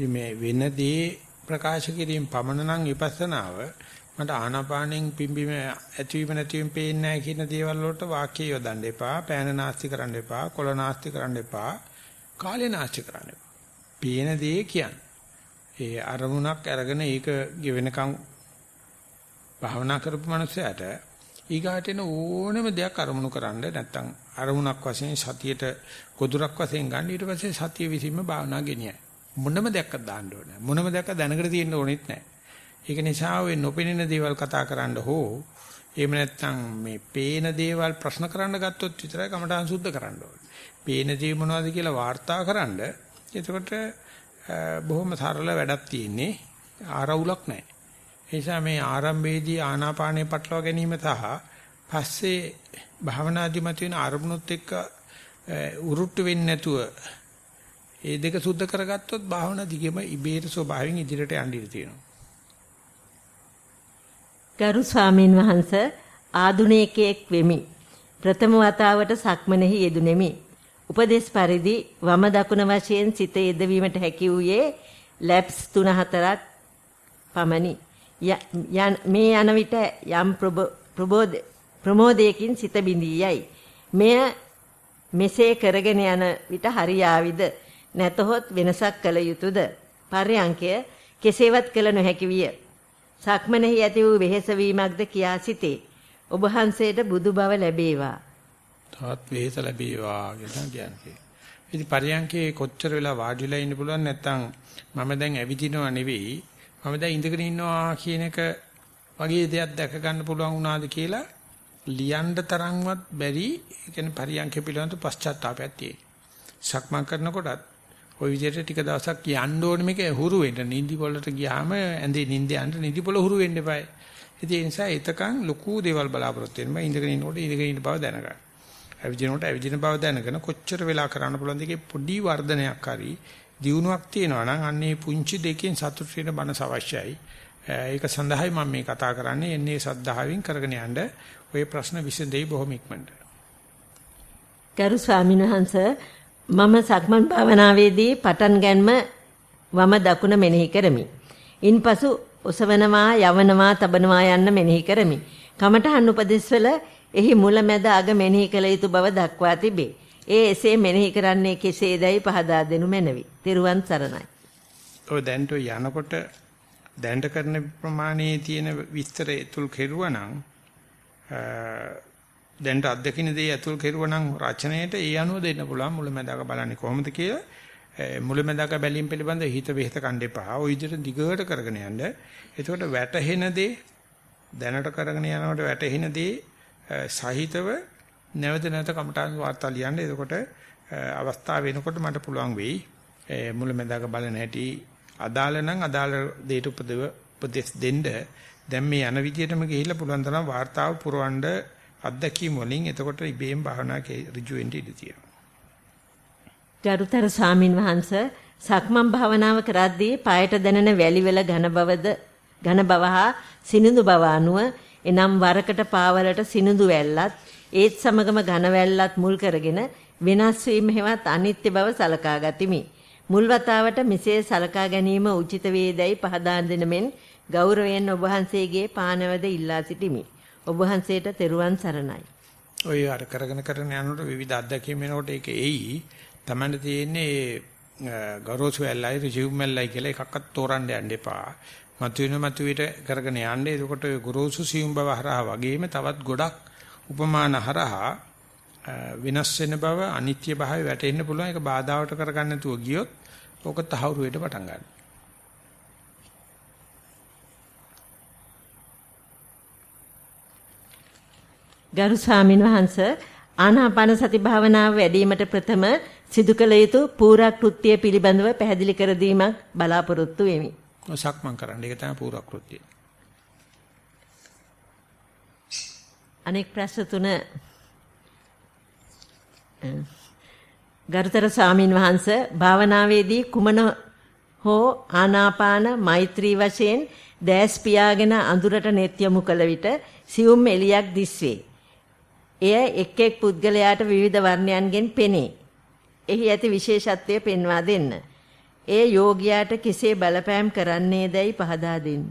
මේ වෙනදී ප්‍රකාශ කිරීම පමණ නම් විපස්සනාව මට ආනාපානෙන් පිම්බීම ඇතිවීම නැතිවීම පේන්නේ නැහැ කියන දේවල් වලට වාක්‍ය යොදන්න එපා. පෑන නාස්ති කරන්න එපා. කොළ නාස්ති කරන්න එපා. කාලේ නාස්ති කරන්න එපා. පේන දේ කියන්නේ. ඒ අරමුණක් අරගෙන ඒක ගෙවෙනකම් භාවනා කරපු මනුස්සයාට ඊගාට එන ඕනම දෙයක් අරමුණු කරන්න නැත්තම් අරමුණක් වශයෙන් සතියට ගොදුරක් වශයෙන් ගන්න ඊට පස්සේ සතිය විසින්ම භාවනා ගෙනියයි මොනම දෙයක් දාන්න ඕනේ මොනම දෙයක් දැනකට තියෙන්න ඕනෙත් නැහැ ඒක නිසා ඔය නොපෙනෙන දේවල් කතා කරන්න හෝ එහෙම නැත්නම් මේ පේන දේවල් ප්‍රශ්න කරන්න ගත්තොත් විතරයි කමටහන් සුද්ධ කරන්න ඕනේ. පේන දේ මොනවද කියලා වාර්තා කරන්න. එතකොට බොහොම සරල වැඩක් තියෙන්නේ ආරවුලක් නැහැ. ඒ නිසා මේ ආරම්භයේදී ආනාපානේ පටලවා ගැනීම සහ පස්සේ භාවනාදි මත වෙන අරමුණුත් එක්ක උරුට්ටු වෙන්නේ නැතුව ඒ දෙක සුද්ධ කරගත්තොත් භාවනා දිගෙම ඉබේට ස්වභාවයෙන් ඉදිරියට යන්න ඉඩ තියෙනවා. ගරු ස්වාමීන් වහන්ස ආදුණේකෙක් වෙමි. ප්‍රථම වතාවට සක්මනෙහි යෙදුණෙමි. උපදේශ පරිදි වම දකුණ වශයෙන් සිත යෙදවීමට හැකි වූයේ ලැබ්ස් 3-4ක් පමණි. මේ යන විට යම් ප්‍රමෝදයකින් සිත බිඳී යයි. මෙය මෙසේ කරගෙන යන විට හරියාවිද නැතහොත් වෙනසක් කළ යුතුයද? පර්යංකය කෙසේවත් කළ නොහැකි විය. සක්මනෙහි ඇති වූ වෙහෙස වීමක්ද කියා සිටේ. ඔබ වහන්සේට බුදු බව ලැබේවා. තවත් වෙහෙස ලැබේවා කියලා කියන්නේ. ඉතින් පරියන්කේ කොච්චර වෙලා වාඩිලා ඉන්න පුළුවන් නැත්නම් මම දැන් ඇවිදිනව නෙවෙයි මම දැන් ඉඳගෙන ඉන්නවා කියන එක වගේ දෙයක් දැක ගන්න පුළුවන් වුණාද කියලා ලියන්න තරම්වත් බැරි කියන්නේ පරියන්කේ පිළිබඳ පශ්චාත්තාවයක් තියෙනවා. සක්මන් කරනකොටත් ওই විදිහට ටික දවසක් යන්න ඕනේ මේක හුරු වෙන්න. නිදි පොළට ගියාම ඇඳේ නිින්ද යන්න නිදි පොළ හුරු වෙන්න එපායි. ඉතින් ඒ නිසා එතකන් ලොකු දේවල් බලාපොරොත්තු වෙන්න බෑ. ඉඳගෙන ඉන්නකොට ඉඳගෙන ඉන්න බව දැනගන්න. ඇවිදිනකොට ඇවිදින බව දැනගෙන කොච්චර වෙලා කරන්න පුළුවන්ද ඒකේ පොඩි වර්ධනයක් හරි දියුණුවක් තියෙනවා නම් අන්නේ පුංචි දෙකෙන් සතුට වෙන බනස අවශ්‍යයි. ඒක සඳහායි මම මේ කතා කරන්නේ. එන්නේ සද්ධාවෙන් කරගෙන යන්න ඔය ප්‍රශ්න විසඳෙයි බොහොම ඉක්මනට. ගරු ස්වාමීන් වහන්සේ මම සක්මන් භාවනාවේදී පටන් ගැනීම වම දකුණ මෙනෙහි කරමි. ඉන්පසු ඔසවනවා, යවනවා, තබනවා යන්න මෙනෙහි කරමි. කමඨහන් උපදෙස්වල එහි මුල මැද අග මෙනෙහි කළ යුතු බව දක්වා තිබේ. ඒ එසේ මෙනෙහි කරන්නේ කෙසේදයි පහදා දෙනු මැනවි. තෙරුවන් සරණයි. ඔය දැන්ට යනකොට දැන්ට කරන ප්‍රමාණයේ තියෙන විස්තරය තුල් කෙරුවා නම් දැන්ට අත්දකින්න දේ ඇතුල් කෙරුවනම් රචනයේට ඒ අනුව දෙන්න පුළුවන් මුලැමැදාක බලන්නේ කොහොමද කියලා මුලැමැදාක බැලීම් පිළිබඳ හිත වෙහෙත කණ්ඩ එපා. ওই විදිහට දිගට කරගෙන යන්න. එතකොට වැටහෙන දේ දැනට කරගෙන යනකොට වැටෙන දේ සහිතව නැවත නැවත කමඨාන් වාර්තා ලියන්න. එතකොට අවස්ථාව වෙනකොට මට පුළුවන් වෙයි මුලැමැදාක බලන හැටි අදාළ නම් අදාළ දෙයට උපදව උපදෙස් දෙන්න දැන් මේ යන විදියටම ගිහිල්ලා පුළුවන් තරම් වාර්තාව පුරවන්න අත්දැකීම් වලින් එතකොට ඉබේම භාවනා ඍජු වෙන්න ඉඩ තියෙනවා. ගරුතර සාමින් වහන්ස සක්මන් භාවනාව කරද්දී පායට දැනෙන වැලිවල ඝන බවද ඝන බව හා සිනිඳු බව අනුව එනම් වරකට පාවලට සිනිඳු වැල්ලත් ඒත් සමගම ඝන වැල්ලත් මුල් කරගෙන වෙනස් වීම හෙවත් අනිත්‍ය බව සලකා ගතිමි. මුල් වතාවට මෙසේ සලකා ගැනීම උචිත වේදයි පහදා දෙන මෙන් ගෞරවයෙන් ඔබ වහන්සේගේ පානවද ඉල්ලා සිටිමි. ඔබ වහන්සේට තෙරුවන් සරණයි. ඔය අර කරගෙන කරගෙන යනකොට විවිධ අත්දැකීම් එනකොට ඒක එයි. Tamanne තියෙන්නේ ගොරෝසු ඇල්ලයි රිජිව් මෙල්ලයි කියලා එකක්වත් තෝරන්න යන්න එපා. මතුවෙන මතුවෙට කරගෙන යන්න. එතකොට ඔය ගොරෝසු සියුම් බව හරහා වගේම තවත් ගොඩක් උපමාන හරහා විනාශ වෙන බව අනිත්‍ය භාවය වැටෙන්න පුළුවන්. ඒක බාධාවට කරගන්න නැතුව ගියොත් ඕක තහවුරු වෙන්න පටන් ගන්නවා. ගරු ස්වාමින් වහන්ස ආනාපාන සති භාවනාව වැඩිවීමට ප්‍රථම සිදු කළ යුතු පූර්වක්‍ෘත්‍ය පිළිබඳව පැහැදිලි කර දීමක් බලාපොරොත්තු වෙමි. සක්මන් කරන්න ඒක තමයි පූර්වක්‍ෘත්‍ය. අනෙක් ප්‍රශ්න තුන ගරුතර ස්වාමින් වහන්ස භාවනාවේදී කුමන හෝ ආනාපාන මෛත්‍රී වශයෙන් දැස් පියාගෙන අඳුරට net යොමු කළ විට සියුම් එලියක් දිස්වේ. එය එක් එක් පුද්ගලයාට විවිධ වර්ණයන්ගෙන් පෙනේ. එහි ඇති විශේෂත්වය පෙන්වා දෙන්න. එය යෝගියාට කෙසේ බලපෑම් කරන්නේදයි පහදා දෙන්න.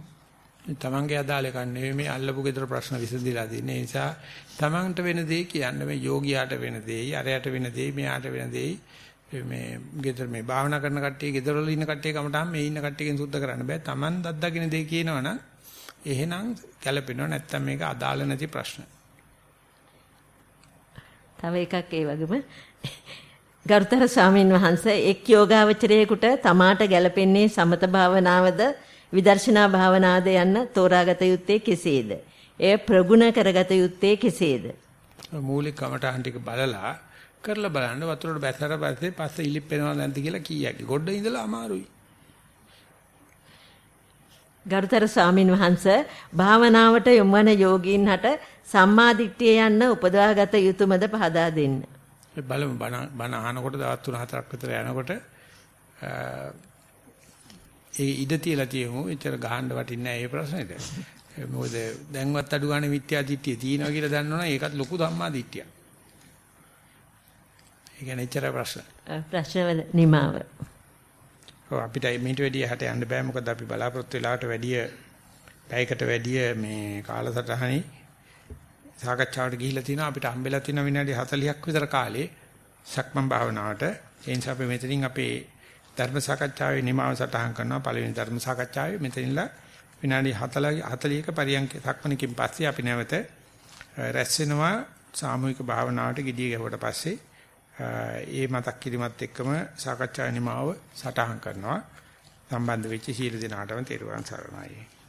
තමන්ගේ අදාළ එකක් නෙවෙයි මේ අල්ලපු ගෙදර ප්‍රශ්න විසඳලා දෙන්නේ. ඒ නිසා තමන්ට වෙන දේ කියන්න මේ යෝගියාට වෙන දෙයි, අරයට වෙන දෙයි, මෙයාට වෙන දෙයි මේ ගෙදර මේ භාවනා කරන කට්ටිය ගෙදර වල ඉන්න කට්ටිය කමටහන් මේ ඉන්න කට්ටියකින් සුද්ධ කරන්න බෑ. තමන් දද්දාගෙන දෙය කියනවනම් එහෙනම් ගැලපෙනව නැත්තම් මේක අදාළ නැති ප්‍රශ්න. තව එකක් ඒ වගේම ගරුතර ස්වාමීන් වහන්සේ එක් යෝගාවචරයෙකුට තමාට ගැලපෙන්නේ සමත භාවනාවද විදර්ශනා භාවනාවද යන්න තෝරාගත යුත්තේ කෙසේද? එය ප්‍රගුණ කරගත යුත්තේ කෙසේද? මූලික කමටහන් ටික බලලා කරලා බලන්න වතුරට බැසතර පස්සේ පස්සේ ඉලිප් වෙනවද නැද්ද කියලා කීයක්. ගොඩ ඉඳලා අමාරුයි. ගරුතර ස්වාමින් වහන්සේ භාවනාවට යොමුවන යෝගීන් හට සම්මා දිට්ඨිය යන්න උපදවාගත යුතුයමද පහදා දෙන්න. බලමු බණ බණ අහනකොට දවස් 3-4ක් විතර යනකොට ඒ ඉඩ තියලා තියමු. එච්චර ගහන්න වටින්නේ නැහැ මේ ප්‍රශ්නෙට. මොකද දැන්වත් අඩු ගන්න මිත්‍යා දිට්ඨිය තියෙනවා කියලා දන්නවනම් ඒකත් ලොකු ධම්මා දිට්ඨියක්. ඒ කියන්නේ එච්චර ප්‍රශ්න. ප්‍රශ්නවල නිමාව. ඔව් අපිට මේට වැඩිය හට යන්න බෑ මොකද අපි බලාපොරොත්තු වෙලාවට වැඩිය පැයකට වැඩිය මේ කාලසටහනේ සාකච්ඡාවට ගිහිල්ලා තිනවා. අපිට හම්බෙලා තියෙන විනාඩි 40ක් විතර කාලේ සක්මන් භාවනාවට. ඒ නිසා අපි මෙතනින් අපේ ධර්ම සාකච්ඡාවේ නිමාව සටහන් කරනවා. පළවෙනි ධර්ම සාකච්ඡාවේ මෙතනින්ලා විනාඩි 40ක පරියන්ක සක්මනකින් පස්සේ අපි නැවත රැස් වෙනවා සාමූහික භාවනාවට ගිඩිය ගැහුවට පස්සේ. ඒ මතක් කිරීමත් එක්කම සාකච්ඡා නිමාව සටහන් කරනවා. සම්බන්ධ වෙච්ච සීල දිනාටම තෙරුවන් සරණයි.